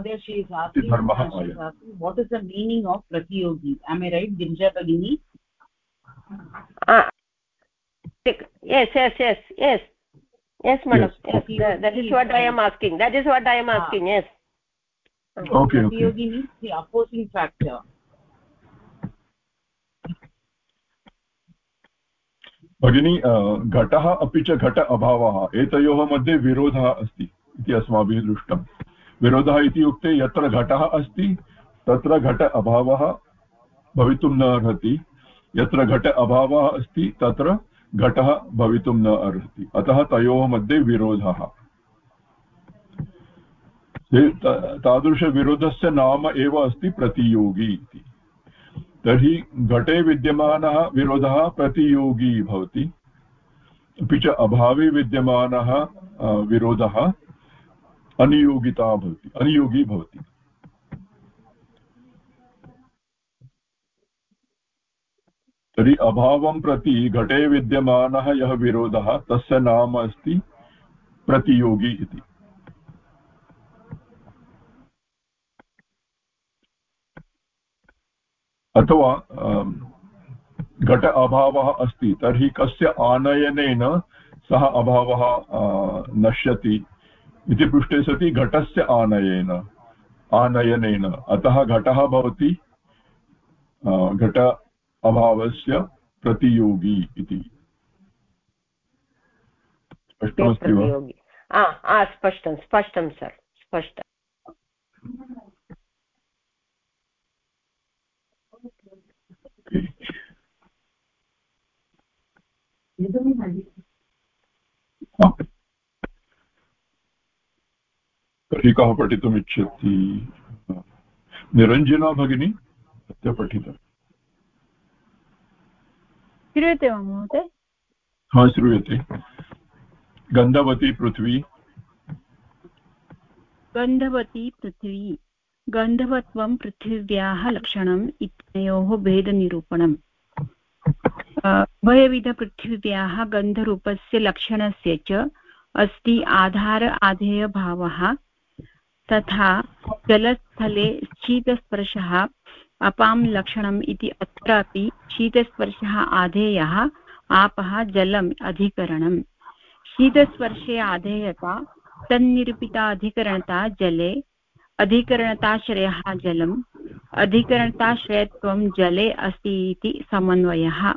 Speaker 1: धर्मः आयाति
Speaker 2: what is the meaning of प्रतियोगी ऐ रैट् गिरिजा भगिनी
Speaker 4: yes yes yes yes yes madam yes, yes that is what i am asking that is what i am asking yes
Speaker 1: okay
Speaker 2: प्रतियोगी means the opposing factor
Speaker 1: भगिनी घटः अपि च घट अभावः, एतयोः मध्ये विरोधः अस्ति इति अस्माभिः दृष्टं। विरोधः इत्युक्ते यत्र घटः अस्ति, तत्र घट अभावः भवितुं न अर्हति। यत्र घट अभावः अस्ति, तत्र घटः भवितुं न अर्हति। अतः तयोः मध्ये विरोधः। तादृशविरोधस्य नाम एव अस्ति प्रतियोगी इति। तर्हि घटे विद्यमानः विरोधः प्रतियोगी भवति। अपि च अभावे विद्यमानः विरोधः अनियोगिता भवति, अनियोगी भवति। तर्हि अभावं प्रति घटे विद्यमानः यः विरोधः, तस्य नाम अस्ति प्रतियोगी इति। अथवा घट अभावः अस्ति, तर्हि कस्य आनयनेन सः अभावः नश्यति इति पृष्टे सति घटस्य आनयेन, आनयनेन। अतः घटः भवति घट अभावस्य प्रतियोगी इति। स्पष्टमस्ति वा?
Speaker 4: स्पष्टं स्पष्टं सर् स्पष्टम्।
Speaker 1: तर्हि कः पठितुमिच्छति? निरञ्जना भगिनी अद्य पठित।
Speaker 6: श्रूयते वा महोदय?
Speaker 1: हा श्रूयते। गन्धवती पृथ्वी।
Speaker 6: गन्धवती पृथ्वी। गन्धवत्वं पृथिव्याः लक्षणम् इत्ययोः भेदनिरूपणम्। उभयविधपृथिव्याः गन्धरूपस्य लक्षणस्य च अस्ति आधार आधेयभावः तथा जलस्थले शीतस्पर्शः अपां लक्षणम् इति अत्रापि शीतस्पर्शः आधेयः आपः जलम् अधिकरणम्। शीतस्पर्शे आधेयता, तन्निरूपिता अधिकरणता जले, अधिकरणताश्रयः जलम्, अधिकरणताश्रयत्वं जले अस्ति इति समन्वयः।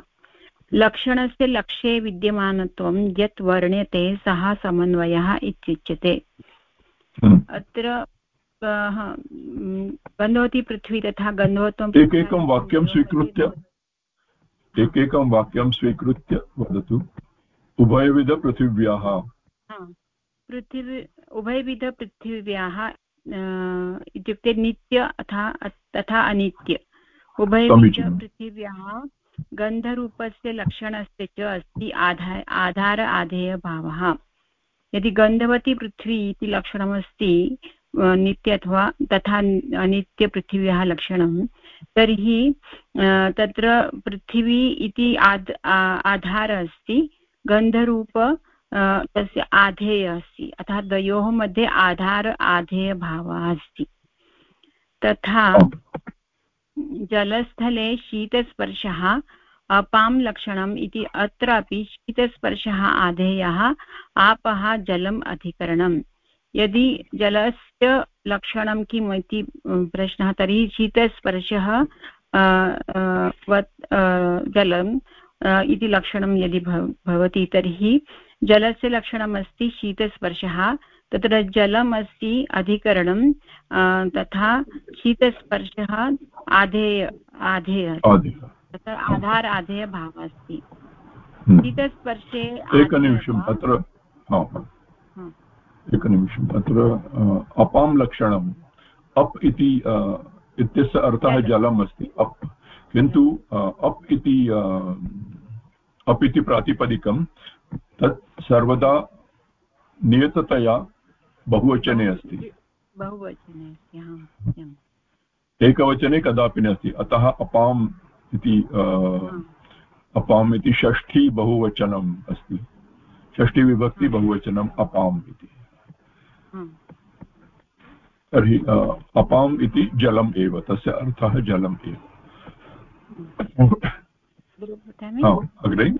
Speaker 6: लक्षणस्य लक्ष्ये विद्यमानत्वं यत् वर्ण्यते सः समन्वयः इत्युच्यते। अत्र गन्धवती पृथ्वी तथा गन्धवत्वम्
Speaker 1: एकैकं वाक्यं स्वीकृत्य। एकैकं वाक्यं स्वीकृत्य वदतु। उभयविधपृथिव्याः
Speaker 6: पृथिवी उभयविधपृथिव्याः इत्युक्ते नित्य अथा तथा अनित्य। उभयविधपृथिव्याः गन्धरूपस्य लक्षणस्य च अस्ति आधार आधार आधेयभावः। यदि गन्धवती पृथ्वी इति लक्षणमस्ति नित्य अथवा तथा नित्यपृथिव्याः लक्षणं, तर्हि तत्र पृथिवी इति आद् आधारः अस्ति, गन्धरूप तस्य आधेय अस्ति, अतः द्वयोः मध्ये आधार आधेयभावः अस्ति। तथा जलस्थले शीतस्पर्शः, अपां लक्षणम् इति अत्रापि शीतस्पर्शः आधेयः, आपः जलम् अधिकरणम्। यदि जलस्य लक्षणं किम् इति प्रश्नः, तर्हि शीतस्पर्शः जलम् इति लक्षणं यदि भवति, तर्हि जलस्य लक्षणमस्ति शीतस्पर्शः। तत्र जलम् अस्ति अधिकरणं तथा शीतस्पर्शः आधेय आधेय तत्र आधार आधेयभावः अस्ति। हम्म। शीतस्पर्शे
Speaker 1: एकनिमिषम् अत्र एकनिमिषम् अत्र अपां लक्षणम् अप् इति इत्यस्य अर्थः जलम् अस्ति अप्। किन्तु अप् इति अप् इति प्रातिपदिकं तत् सर्वदा नियततया बहुवचने अस्ति। बहुवचने एकवचने कदापि नास्ति। अतः अपाम् इति अपाम् इति षष्ठी बहुवचनम् अस्ति। षष्ठीविभक्ति बहुवचनम् अपाम् इति। तर्हि अपाम् इति जलम् एव। तस्य अर्थः जलम् एव। अग्रे।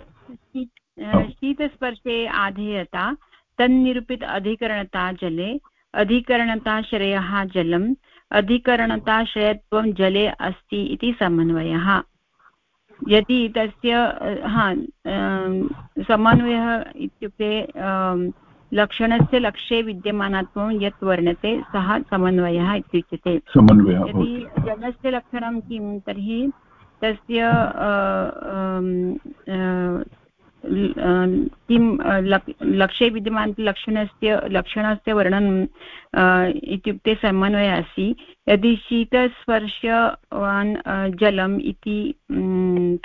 Speaker 6: शीतस्पर्शे आधेयता। तन्निरूपित अधिकरणता जले अधिकरणताश्रयः जलम् अधिकरणताश्रयत्वं जले अस्ति इति समन्वयः। यदि तस्य हा समन्वयः इत्युक्ते लक्षणस्य लक्ष्ये विद्यमानत्वं यत् वर्णते सः समन्वयः इत्युच्यते। यदि जलस्य लक्षणं किं तर्हि तस्य किं लक्ष्ये विद्यमानलक्षणस्य लक्षणस्य वर्णनम् इत्युक्ते समन्वयः अस्ति यदि शीतस्पर्शवान् जलम् इति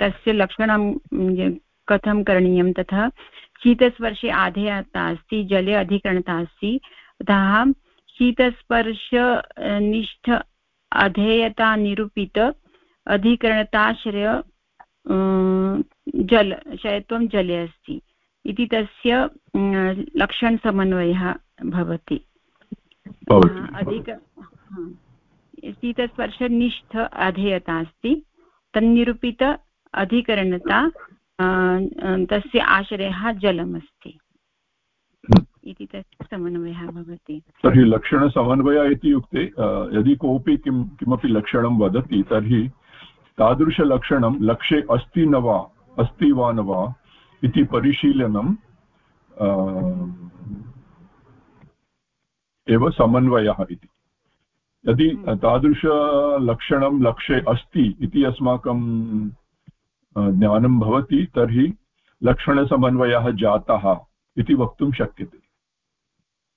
Speaker 6: तस्य लक्षणं कथं करणीयं तथा, शीतस्पर्शे आधेयता अस्ति, जले अधिकरणता अस्ति अतः शीतस्पर्शनिष्ठ अधेयता निरूपित अधिकरणताश्रय जल शयत्वं जले अस्ति। इति तस्य लक्षणसमन्वयः भवति। अधिक शीतस्पर्शनिष्ठ अधेयता अस्ति। तन्निरूपित अधिकरणता तस्य आश्रयः जलमस्ति इति तस्य समन्वयः भवति।
Speaker 1: तर्हि लक्षणसमन्वय इत्युक्ते यदि कोऽपि किं किमपि लक्षणं वदति तर्हि तादृशलक्षणं लक्ष्ये अस्ति न वा अस्ति वा न वा इति परिशीलनं एव समन्वयः इति यदि हम्म। तादृशलक्षणं लक्ष्ये अस्ति इति अस्माकं ज्ञानं भवति तर्हि लक्षणसमन्वयः जातः इति वक्तुं शक्यते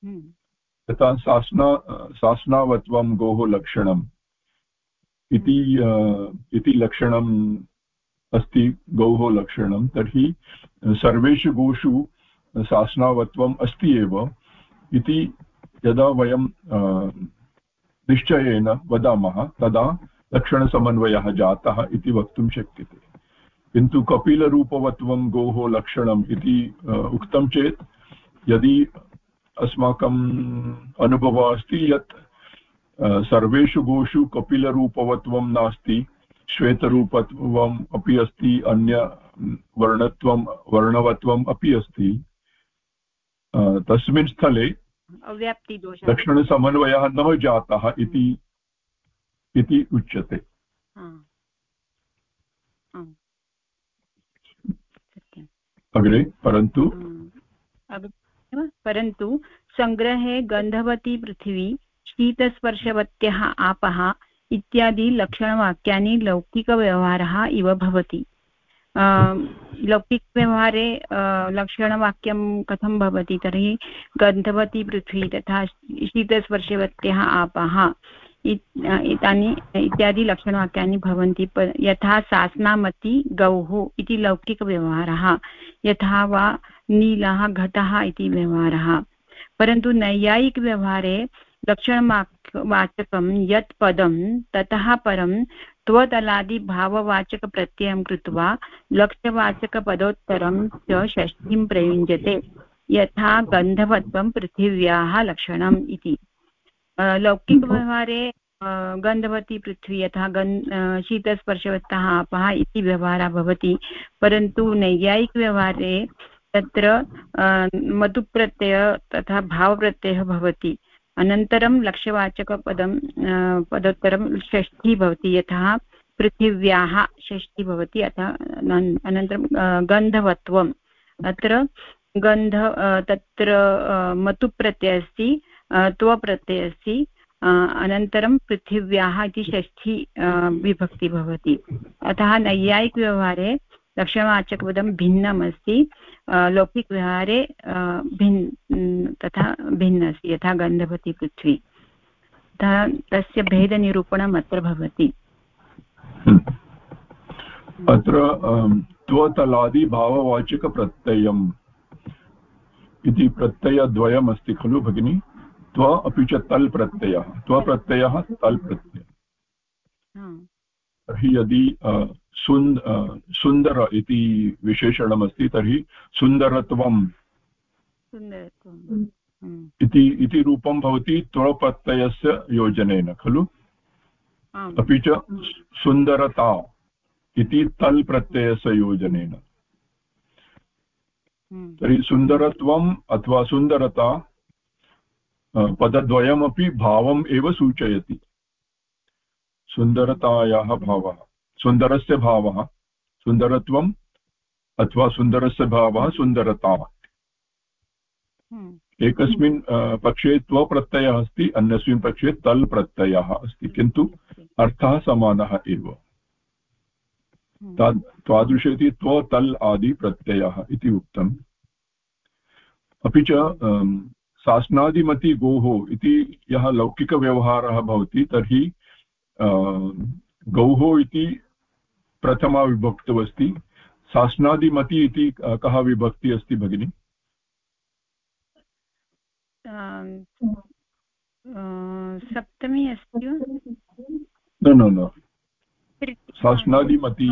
Speaker 1: हम्म। यथा सास्ना सास्नावत्वं गोः लक्षणम् इति हम्म। इति लक्षणम् अस्ति गौः लक्षणं तर्हि सर्वेषु गोषु सास्नावत्वम् अस्ति एव इति यदा वयं निश्चयेन वदामः तदा लक्षणसमन्वयः जातः इति वक्तुं शक्यते किन्तु कपिलरूपवत्वं गोः लक्षणम् इति उक्तं चेत् यदि अस्माकम् अनुभवः अस्ति यत् सर्वेषु गोषु कपिलरूपवत्वं नास्ति श्वेतरूपत्वम् अपि अस्ति अन्य वर्णत्वं वर्णवत्वम् अपि अस्ति। तस्मिन् स्थले
Speaker 6: अव्याप्तिदोषः।
Speaker 1: लक्षणसमन्वयः न जातः इति इति उच्यते। अग्रे परन्तु।
Speaker 6: परन्तु सङ्ग्रहे गन्धवती पृथिवी शीतस्पर्शवत्यः आपः इत्यादि लक्षणवाक्यानि लौकिकव्यवहारः इव भवति। लौकिकव्यवहारे लक्षणवाक्यं कथं भवति? तर्हि गन्धवती पृथ्वी तथा शीतस्पर्शवत्यः आपाः एतानि इत्यादि लक्षणवाक्यानि भवन्ति। यथा सास्नामति गौः इति लौकिकव्यवहारः, यथा वा नीलः घटः इति व्यवहारः। परन्तु नैयायिकव्यवहारे लक्षणवाचकं यत् पदं ततः परं त्वदलादिभाववाचकप्रत्ययं कृत्वा लक्ष्यवाचकपदोत्तरं च षष्ठीं प्रयुञ्जते। यथा गन्धवत्वं पृथिव्याः लक्षणम् इति। लौकिकव्यवहारे गन्धवती पृथ्वी यथा गन् शीतस्पर्शवत्तः आपः इति व्यवहारः भवति। परन्तु नैयायिकव्यवहारे तत्र मतुप्रत्यय तथा भावप्रत्ययः भवति। अनन्तरं लक्ष्यवाचकपदं पदोत्तरं षष्ठी भवति, यथा पृथिव्याः षष्ठी भवति अतः अनन्तरं गन्धवत्वम्। अत्र गन्ध तत्र मतुप्रत्ययः अस्ति त्वप्रत्ययः अस्ति अनन्तरं पृथिव्याः इति षष्ठी विभक्ति भवति। अतः नैयायिकव्यवहारे लक्षणवाचकपदं भिन्नम् अस्ति लौकिकव्यवहारे भिन् तथा भिन्न अस्ति यथा गन्धवती पृथ्वी। तस्य भेदनिरूपणम् अत्र भवति।
Speaker 1: अत्र त्वतलादिभाववाचकप्रत्ययम् इति प्रत्ययद्वयम् अस्ति खलु भगिनि? त्व अपि च तल् प्रत्ययः त्वप्रत्ययः तल् प्रत्ययः तर्हि यदि सुन् सुन्दर इति विशेषणमस्ति तर्हि इति रूपं भवति त्वप्रत्ययस्य योजनेन खलु? अपि च सुन्दरता इति तल् प्रत्ययस्य योजनेन। तर्हि सुन्दरत्वम् अथवा सुन्दरता पदद्वयमपि भावम् एव सूचयति। सुन्दरतायाः भावः। सुन्दरस्य भावः सुन्दरत्वम् अथवा सुन्दरस्य भावः सुन्दरता। हम्म। एकस्मिन् पक्षे त्वप्रत्ययः अस्ति अन्यस्मिन् पक्षे तल् प्रत्ययः अस्ति किन्तु अर्थः समानः एव। हम्म। तादृश इति त्व तल् आदि प्रत्ययः इति उक्तम्। अपि च शासनादिमति गोः इति यः लौकिकव्यवहारः भवति तर्हि गौः इति प्रथमा विभक्तौ अस्ति। शासनादिमति इति कः विभक्ति अस्ति भगिनि?
Speaker 6: सप्तमी अस्ति
Speaker 1: न न न। शासनादिमति।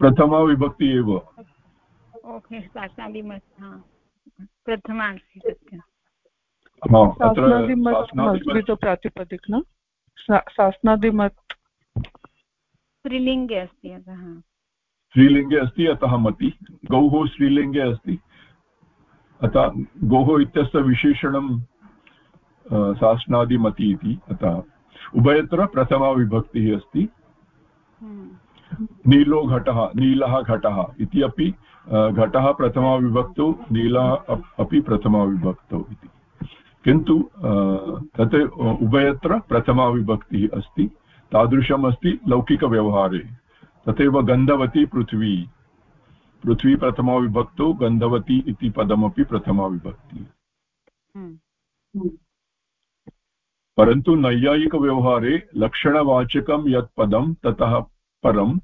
Speaker 1: प्रथमा विभक्ति एव।
Speaker 6: ओके प्रथमा
Speaker 3: प्रातिपदिक न शासनादिमत्
Speaker 6: स्त्रीलिङ्गे अस्ति अतः।
Speaker 1: स्त्रीलिङ्गे अस्ति अतः मति। गौः स्त्रीलिङ्गे अस्ति। अतः गोः इत्यस्य विशेषणं शासनादिमति इति। अतः उभयत्र प्रथमा विभक्तिः अस्ति। हम्म। नीलो घटः नीलः घटः इति अपि घटः प्रथमाविभक्तौ नीलः अपि प्रथमाविभक्तौ इति। किन्तु तत् उभयत्र प्रथमाविभक्तिः अस्ति तादृशम् अस्ति लौकिकव्यवहारे। तथैव गन्धवती पृथ्वी। पृथ्वी प्रथमाविभक्तौ गन्धवती इति पदमपि प्रथमाविभक्तिः हम्म। परन्तु नैयायिकव्यवहारे लक्षणवाचकं यत् पदं ततः परं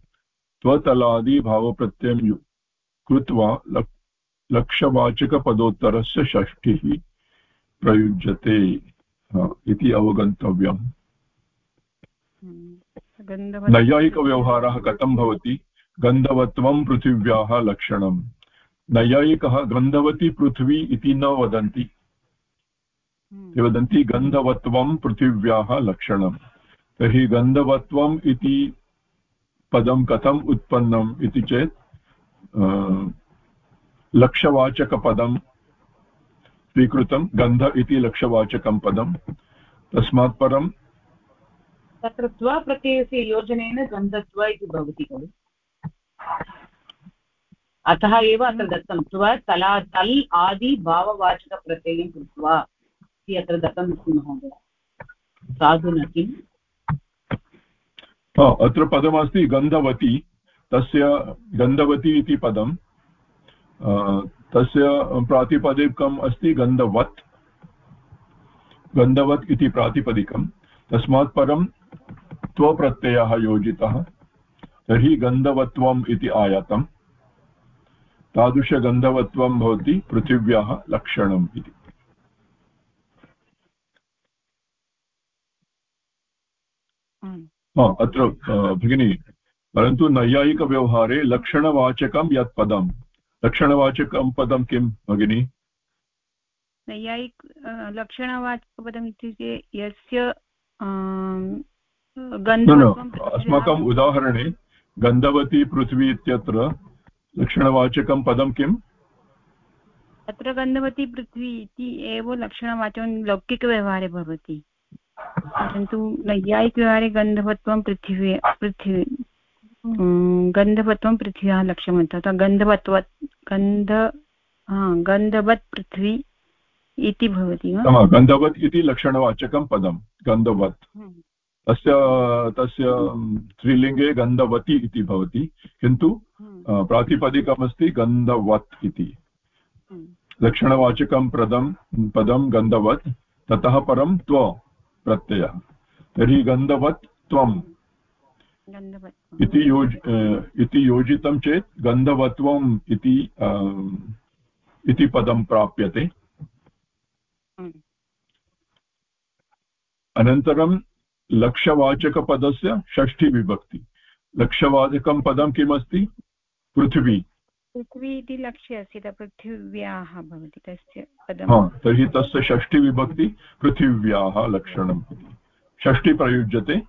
Speaker 1: त्वतलादिभावप्रत्ययं कृत्वा लक्षवाचकपदोत्तरस्य षष्ठिः प्रयुज्यते इति अवगन्तव्यम्। नैयायिकव्यवहारः कथं भवति? गन्धवत्वं पृथिव्याः लक्षणं नैयायिकः गन्धवती पृथ्वी इति न वदन्ति। ते वदन्ति गन्धवत्वं पृथिव्याः लक्षणं तर्हि गन्धवत्वम् इति पदं कथम् उत्पन्नम् इति चेत् लक्षवाचकपदं स्वीकृतं गन्ध इति लक्षवाचकं पदं तस्मात् परं
Speaker 2: तत्र त्वप्रत्ययस्य योजनेन गन्धत्व इति भवति खलु। अतः एव अत्र दत्तं त्व तला तल् आदि भाववाचकप्रत्ययं कृत्वा इति अत्र दत्तमस्ति महोदय। साधु न किम्?
Speaker 1: अत्र पदमस्ति गन्धवती तस्य गन्धवती इति पदं तस्य प्रातिपदिकम् अस्ति गन्धवत्। गन्धवत् इति प्रातिपदिकं तस्मात् परं त्वप्रत्ययः योजितः। तर्हि गन्धवत्वम् इति आयातम्। तादृशगन्धवत्वं भवति पृथिव्याः लक्षणम् इति। अत्र भगिनी परन्तु नैयायिकव्यवहारे लक्षणवाचकं यत् पदं लक्षणवाचकं पदं किं भगिनि?
Speaker 6: नैयायिक लक्षणवाचकपदम् इत्युक्ते यस्य
Speaker 1: अस्माकम् उदाहरणे गन्धवती पृथ्वी इत्यत्र लक्षणवाचकं पदं किम्?
Speaker 6: अत्र गन्धवती पृथ्वी इति एव लक्षणवाचकं लौकिकव्यवहारे भवति। परन्तु नैयायिकव्यवहारे गन्धवत्वं पृथिवी पृथिवी गन्धवत्वं पृथिव्याः लक्ष्यमन्तः अतः गन्धवत्वत् गन्ध गन्धवत् पृथ्वी इति भवति
Speaker 1: वा गन्धवत् इति लक्षणवाचकं पदं गन्धवत्। तस्य तस्य स्त्रीलिङ्गे गन्धवती इति भवति किन्तु। प्रातिपदिकमस्ति गन्धवत् इति। लक्षणवाचकं पदं पदं गन्धवत् ततः परं त्व प्रत्ययः तर्हि गन्धवत् त्वम् इति योज इति योजितं चेत् गन्धवत्वम् इति इति पदं प्राप्यते। हम्म। अनन्तरं लक्षवाचकपदस्य षष्ठीविभक्ति। लक्षवाचकं पदं किमस्ति? पृथिवी।
Speaker 6: पृथ्वी इति लक्ष्ये अस्ति पृथिव्याः भवति तस्य पदं
Speaker 1: तर्हि तस्य षष्टिविभक्ति पृथिव्याः लक्षणम् इति। षष्टि प्रयुज्यते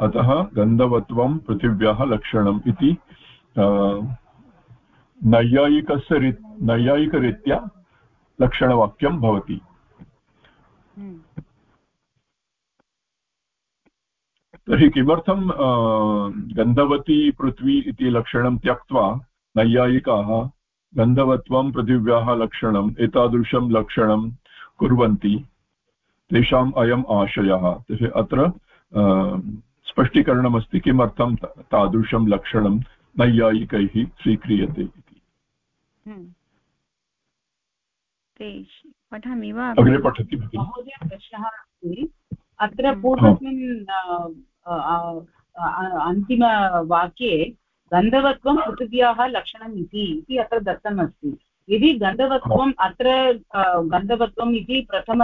Speaker 1: अतः गन्धवत्वं पृथिव्याः लक्षणम् इति नैयायिकस्य री नैयायिकरीत्या लक्षणवाक्यं भवति हम्म। तर्हि किमर्थं गन्धवती पृथ्वी इति लक्षणं त्यक्त्वा नैयायिकाः गन्धवत्वं पृथिव्याः लक्षणम् एतादृशं लक्षणं कुर्वन्ति तेषाम् अयम् आशयः अत्र स्पष्टीकरणमस्ति किमर्थं तादृशं लक्षणं नैयायिकैः स्वीक्रियते इति। हम्म।
Speaker 6: पठामि वा?
Speaker 1: अग्रे पठति
Speaker 2: महोदय प्रश्नः अस्ति। अत्र पूर्वस्मिन् अन्तिमवाक्ये गन्धवत्वं पृथिव्याः लक्षणम् इति इति अत्र दत्तम् अस्ति यदि गन्धवत्वम् अत्र गन्धवत्वम् इति प्रथम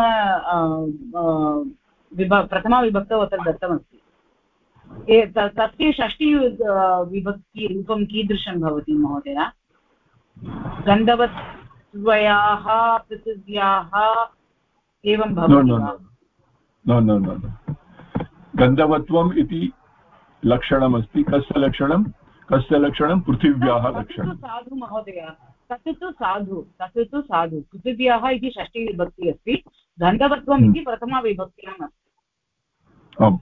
Speaker 2: विभ प्रथमाविभक्तौ अत्र दत्तमस्ति। तस्य षष्टि विभक्ति रूपं कीदृशं भवति महोदय? गन्धवद्वयाः पृथिव्याः एवं भवति
Speaker 1: न न न गन्धवत्वम् इति लक्षणमस्ति। कस्य लक्षणं? कस्य लक्षणं? पृथिव्याः लक्षणं।
Speaker 2: साधु महोदय। तत् तु साधु। तत् तु साधु। पृथिव्याः इति षष्टिविभक्तिः अस्ति। गन्धवत्वम् इति हम्म। प्रथमाविभक्त्याम् अस्ति।
Speaker 1: आम्।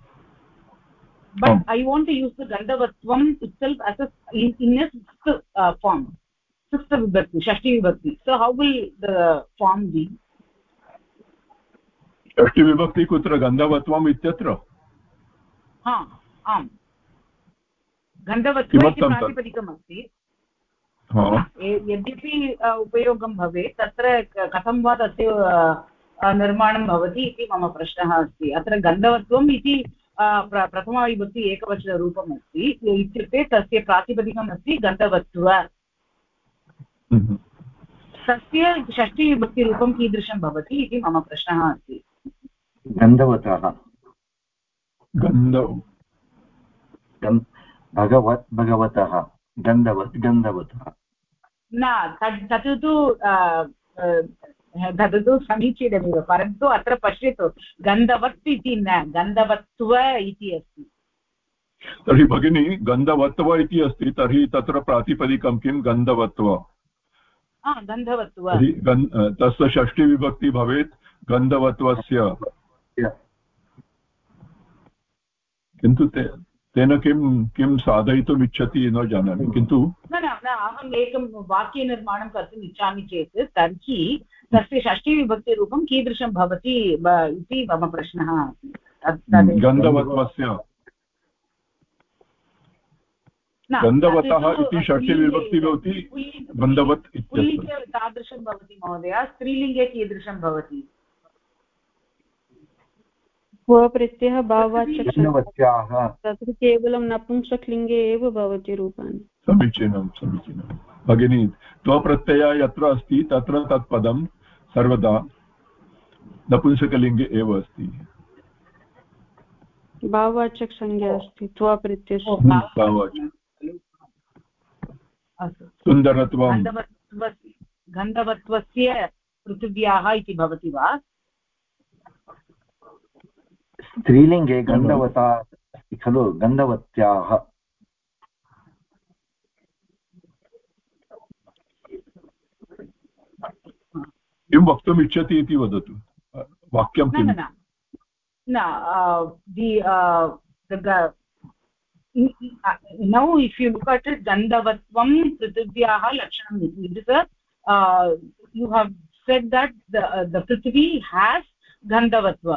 Speaker 2: But i want to use the gandavatvam itself as a in, in a sixth uh, form sixth vibhakti shashti vibhakti so how will the form be
Speaker 1: षष्टि विभक्ति कुत्र गन्धवत्वम् इत्यत्र
Speaker 2: हा आम् गन्धवत्वम् इति प्रातिपदिकम् अस्ति यद्यपि उपयोगं भवेत् तत्र कथं वा तस्य निर्माणं भवति इति मम प्रश्नः अस्ति अत्र गन्धवत्वम् इति प्रथमाविभक्ति एकवचनरूपम् अस्ति इत्युक्ते तस्य प्रातिपदिकम् अस्ति गन्धवत्व
Speaker 1: हम्म।
Speaker 2: तस्य षष्टिविभक्तिरूपं कीदृशं भवति इति मम प्रश्नः अस्ति।
Speaker 8: गन्धवतः।
Speaker 1: गन्धव
Speaker 8: भगवत् भगवतः। गन्धवत् गन्धवतः।
Speaker 2: न तत् तत् तु तद् तु समीचीनमेव परन्तु अत्र पश्यतु गन्धवत् इति न गन्धवत्व इति अस्ति।
Speaker 1: तर्हि भगिनी गन्धवत्व इति अस्ति तर्हि तत्र प्रातिपदिकं किं? गन्धवत्व।
Speaker 2: गन्धवत्व।
Speaker 1: तस्य षष्टिविभक्ति भवेत् गन्धवत्वस्य। किन्तु तेन किं किं साधयितुम् इच्छति न जानामि किन्तु
Speaker 2: न न न अहम् एकं वाक्यनिर्माणं कर्तुम् इच्छामि चेत् तर्हि तस्य षष्टिविभक्तिरूपं कीदृशं भवति इति मम प्रश्नः
Speaker 1: गन्धवत्वस्य। गन्धवतः इति षष्टिविभक्ति भवति गन्धवत्
Speaker 2: तादृशं भवति महोदय स्त्रीलिङ्गे कीदृशं भवति?
Speaker 7: स्वप्रत्ययः भाववाचकः तत्र केवलं नपुंसकलिङ्गे एव भवति रूपाणि।
Speaker 1: समीचीनं समीचीनं। भगिनी त्वप्रत्ययः यत्र अस्ति तत्र तत् पदं सर्वदा नपुंसकलिङ्गे एव अस्ति।
Speaker 7: भाववाचकसंज्ञा अस्ति त्वप्रत्ययस्य
Speaker 1: सुन्दरत्वं
Speaker 2: गन्धवत्वस्य पृथिव्याः इति भवति वा?
Speaker 8: स्त्रीलिङ्गे गन्धवता अस्ति खलु? गन्धवत्याः।
Speaker 1: किं वक्तुम् इच्छति इति वदतु। वाक्यं किं
Speaker 2: न now. If you look at गन्धवत्वं पृथिव्याः लक्षणम् इति। It is you have said that the पृथिवी हेस् गन्धवत्व।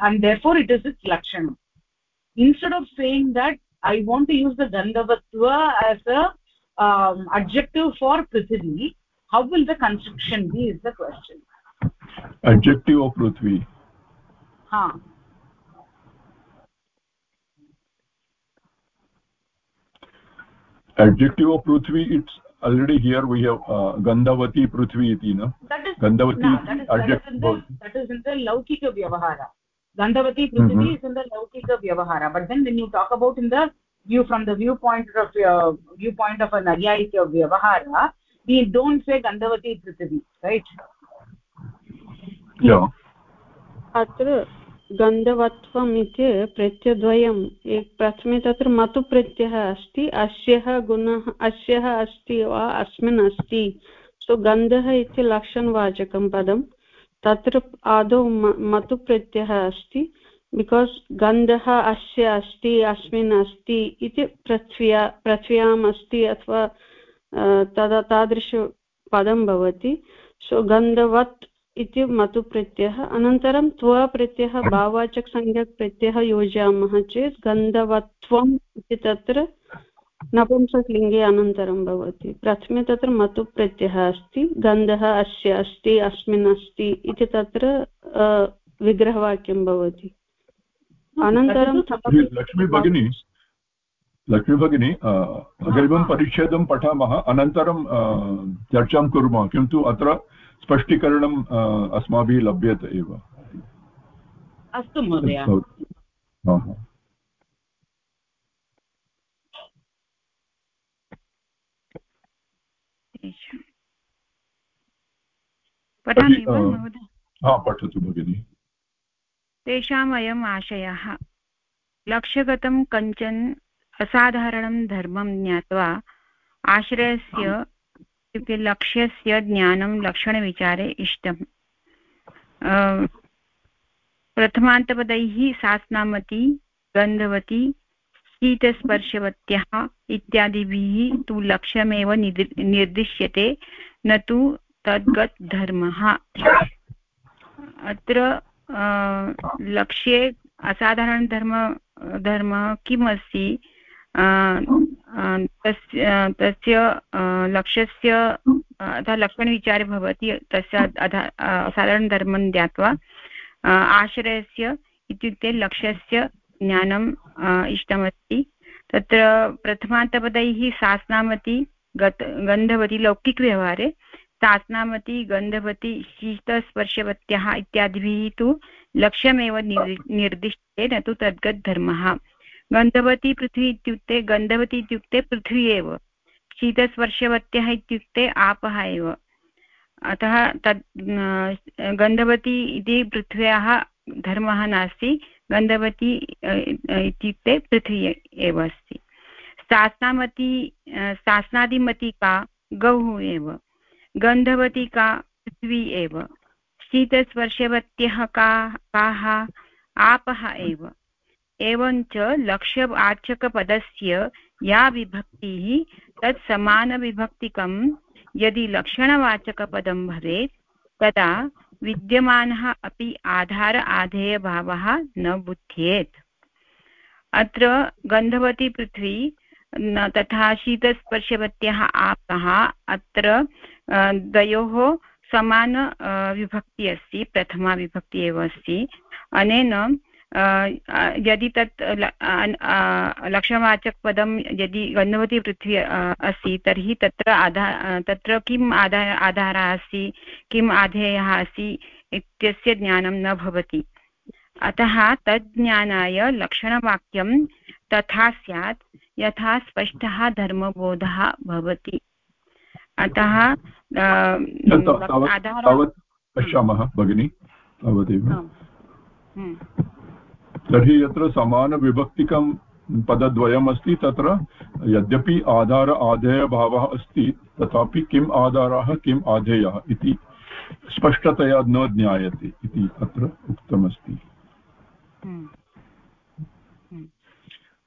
Speaker 2: And therefore it is its lakshanam instead of saying that i want to use the gandhavatva as a um, adjective for prithvi how will the construction be is the question.
Speaker 1: Adjective of prithvi.
Speaker 2: Ha.
Speaker 1: Adjective of prithvi it's already here we have uh, gandhavati prithvi iti na? Gandhavati
Speaker 2: no, that is, adjective that is, in the, that is in the laukika vyavahara gandhavati prithvi mm -hmm. is in the laukika vyavahara but then when you talk about in the view from the viewpoint of uh, viewpoint of a naryayika vyavahara we don't say gandhavati prithvi right
Speaker 1: yeah
Speaker 7: अत्र गन्धवत्वम् इति प्रत्ययद्वयम् एक प्रथमे तत्र मतु प्रत्ययः अस्ति अस्यः गुणः अस्यः अस्ति वा अस्मिन् अस्ति सो गन्धः इति लक्षणवाचकं पदं तत्र आदौ मतु प्रत्ययः अस्ति बिकास् गन्धः अस्य अस्ति, अस्मिन् अस्ति इति पृथ्व्या पृथ्व्याम् अस्ति अथवा तदा, तादृशपदं भवति। सो गन्धवत् इति मतु प्रत्ययः। अनन्तरं त्वप्रत्ययः भाववाचकसंज्ञक प्रत्ययः योजयामः चेत् गन्धवत्वम् इति तत्र नपुंसकलिङ्गे अनन्तरं भवति। प्रथमे तत्र मतु प्रत्ययः अस्ति गन्धः अस्य अस्ति अस्मिन् अस्ति इति तत्र विग्रहवाक्यं भवति।
Speaker 1: अनन्तरं लक्ष्मी भगिनी लक्ष्मी भगिनी अग्रिमं परिच्छेदं पठामः। अनन्तरं चर्चां कुर्मः किन्तु अत्र स्पष्टीकरणम् अस्माभिः लभ्यते एव।
Speaker 2: अस्तु महोदय।
Speaker 6: पठामि वा महोदय?
Speaker 1: पठतु भगिनि।
Speaker 6: तेषाम् अयम् आशयः। लक्ष्यगतं कञ्चन असाधारणं धर्मं ज्ञात्वा आश्रयस्य इत्युक्ते लक्ष्यस्य ज्ञानं लक्षणविचारे इष्टम्। प्रथमान्तपदैः सास्नामति गन्धवती शीतस्पर्शवत्याः इत्यादिभिः तु लक्ष्यमेव निर्दिश्यते, न तु तद्गत् धर्मः अत्र लक्ष्ये असाधारणधर्म, धर्म किम् अस्ति तस्य तस्य लक्ष्यस्य अतः लक्षणविचारे भवति तस्य साधारणधर्मं ज्ञात्वा आश्रयस्य इत्युक्ते लक्ष्यस्य ज्ञानम् इष्टमस्ति। तत्र प्रथमान्तपदैः सास्नामति गत, गन्धवती लौकिकव्यवहारे। सास्नामति, गन्धवती, शीतस्पर्शवत्याः इत्यादिभिः तु लक्ष्यमेव निर्दिश्यते न तु तद्गद्धर्मः। गन्धवती पृथ्वी इत्युक्ते, गन्धवती इत्युक्ते पृथ्वी एव। शीतस्पर्शवत्यः इत्युक्ते आपः एव। अतः तद् गन्धवती इति पृथ्व्याः धर्मः नास्ति। गन्धवती इत्युक्ते पृथ्वी एव अस्ति। सास्नामती सास्नादिमती का गौः एव, गन्धवती का पृथ्वी एव, शीतस्पर्शवत्यः का, काः, आपः एव। एवञ्च लक्ष्यवाचकपदस्य या विभक्तिः तत् समानविभक्तिकं यदि लक्षणवाचकपदं भवेत्, तदा विद्यमानः अपि आधार आधेयभावः न बुध्येत् अत्र गन्धवती पृथ्वी तथा शीतस्पर्शवत्यः आपः, अत्र द्वयोः समान विभक्ति अस्ति, प्रथमा विभक्ति एव अस्ति। अनेन यदि तत् लक्षणवाचकपदं यदि गन्धवती पृथ्वी अस्ति तर्हि तत्र आधा तत्र किम् आधार आधारः अस्ति किम् आधेयः अस्ति इत्यस्य ज्ञानं न भवति अतः तद् ज्ञानाय लक्षणवाक्यं तथा स्यात् यथा स्पष्टः धर्मबोधः भवति अतः
Speaker 1: पश्यामः भगिनि तावदेव तर्हि यत्र समानविभक्तिकं पदद्वयमस्ति तत्र यद्यपि आधार आधेयभावः अस्ति तथापि किम् आधारः किम् आधेयः इति स्पष्टतया न ज्ञायते इति अत्र उक्तमस्ति।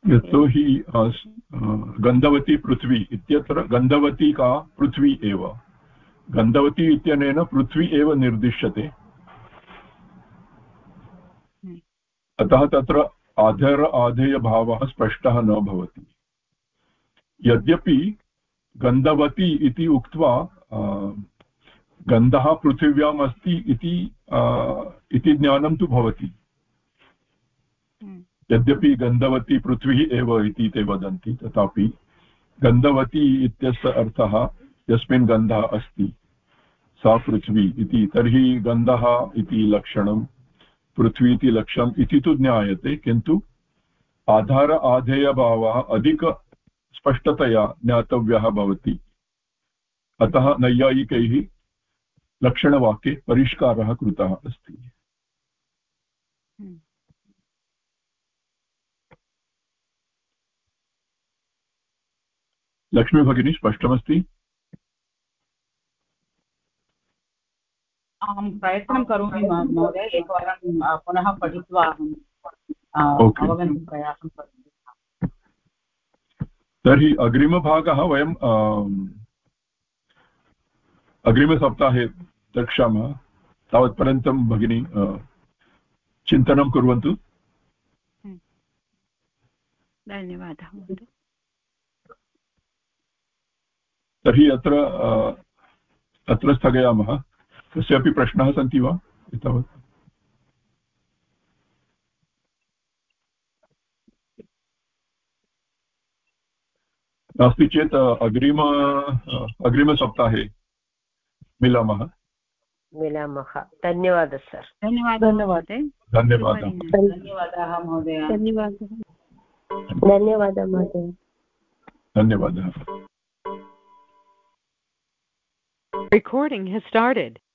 Speaker 1: यतोहि गन्धवती पृथ्वी इत्यत्र गन्धवती का पृथ्वी एव। गन्धवती इत्यनेन पृथ्वी एव निर्दिश्यते। अतः तत्र आधर आधेयभावः स्पष्टः न भवति यद्यपि गन्धवती इति उक्त्वा गन्धः पृथिव्याम् अस्ति इति इति ज्ञानं तु भवति हम्म। यद्यपि गन्धवती पृथ्वी एव इति ते वदन्ति तथापि गन्धवती इत्यस्य अर्थः यस्मिन् गन्धः अस्ति सा पृथ्वी इति तर्हि गन्धः इति लक्षणं पृथ्वी इति लक्ष्यम् इति तु ज्ञायते, किन्तु आधार आधेयभावः अधिकस्पष्टतया ज्ञातव्यः भवति। अतः नैयायिकैः लक्षणवाक्ये परिष्कारः कृतः अस्ति। लक्ष्मीभगिनी, स्पष्टमस्ति?
Speaker 2: अहं प्रयत्नं करोमि महोदय एकवारं पुनः पठित्वा अहम् अवगन्तुं प्रयासं करोमि।
Speaker 1: तर्हि अग्रिमभागः वयं अग्रिमसप्ताहे द्रक्ष्यामः तावत्पर्यन्तं भगिनी चिन्तनं कुर्वन्तु।
Speaker 6: हम्म। धन्यवादः
Speaker 1: तर्हि अत्र अत्र स्थगयामः। कस्यापि प्रश्नाः सन्ति वा एतावत्? नास्ति चेत् अग्रिम अग्रिमसप्ताहे मिलामः।
Speaker 4: मिलामः। धन्यवादः सर्
Speaker 6: धन्यवादः
Speaker 1: धन्यवादः।
Speaker 2: धन्यवादः महोदय।
Speaker 7: धन्यवादः।
Speaker 4: धन्यवादः महोदय।
Speaker 1: धन्यवादः।
Speaker 9: Recording has started.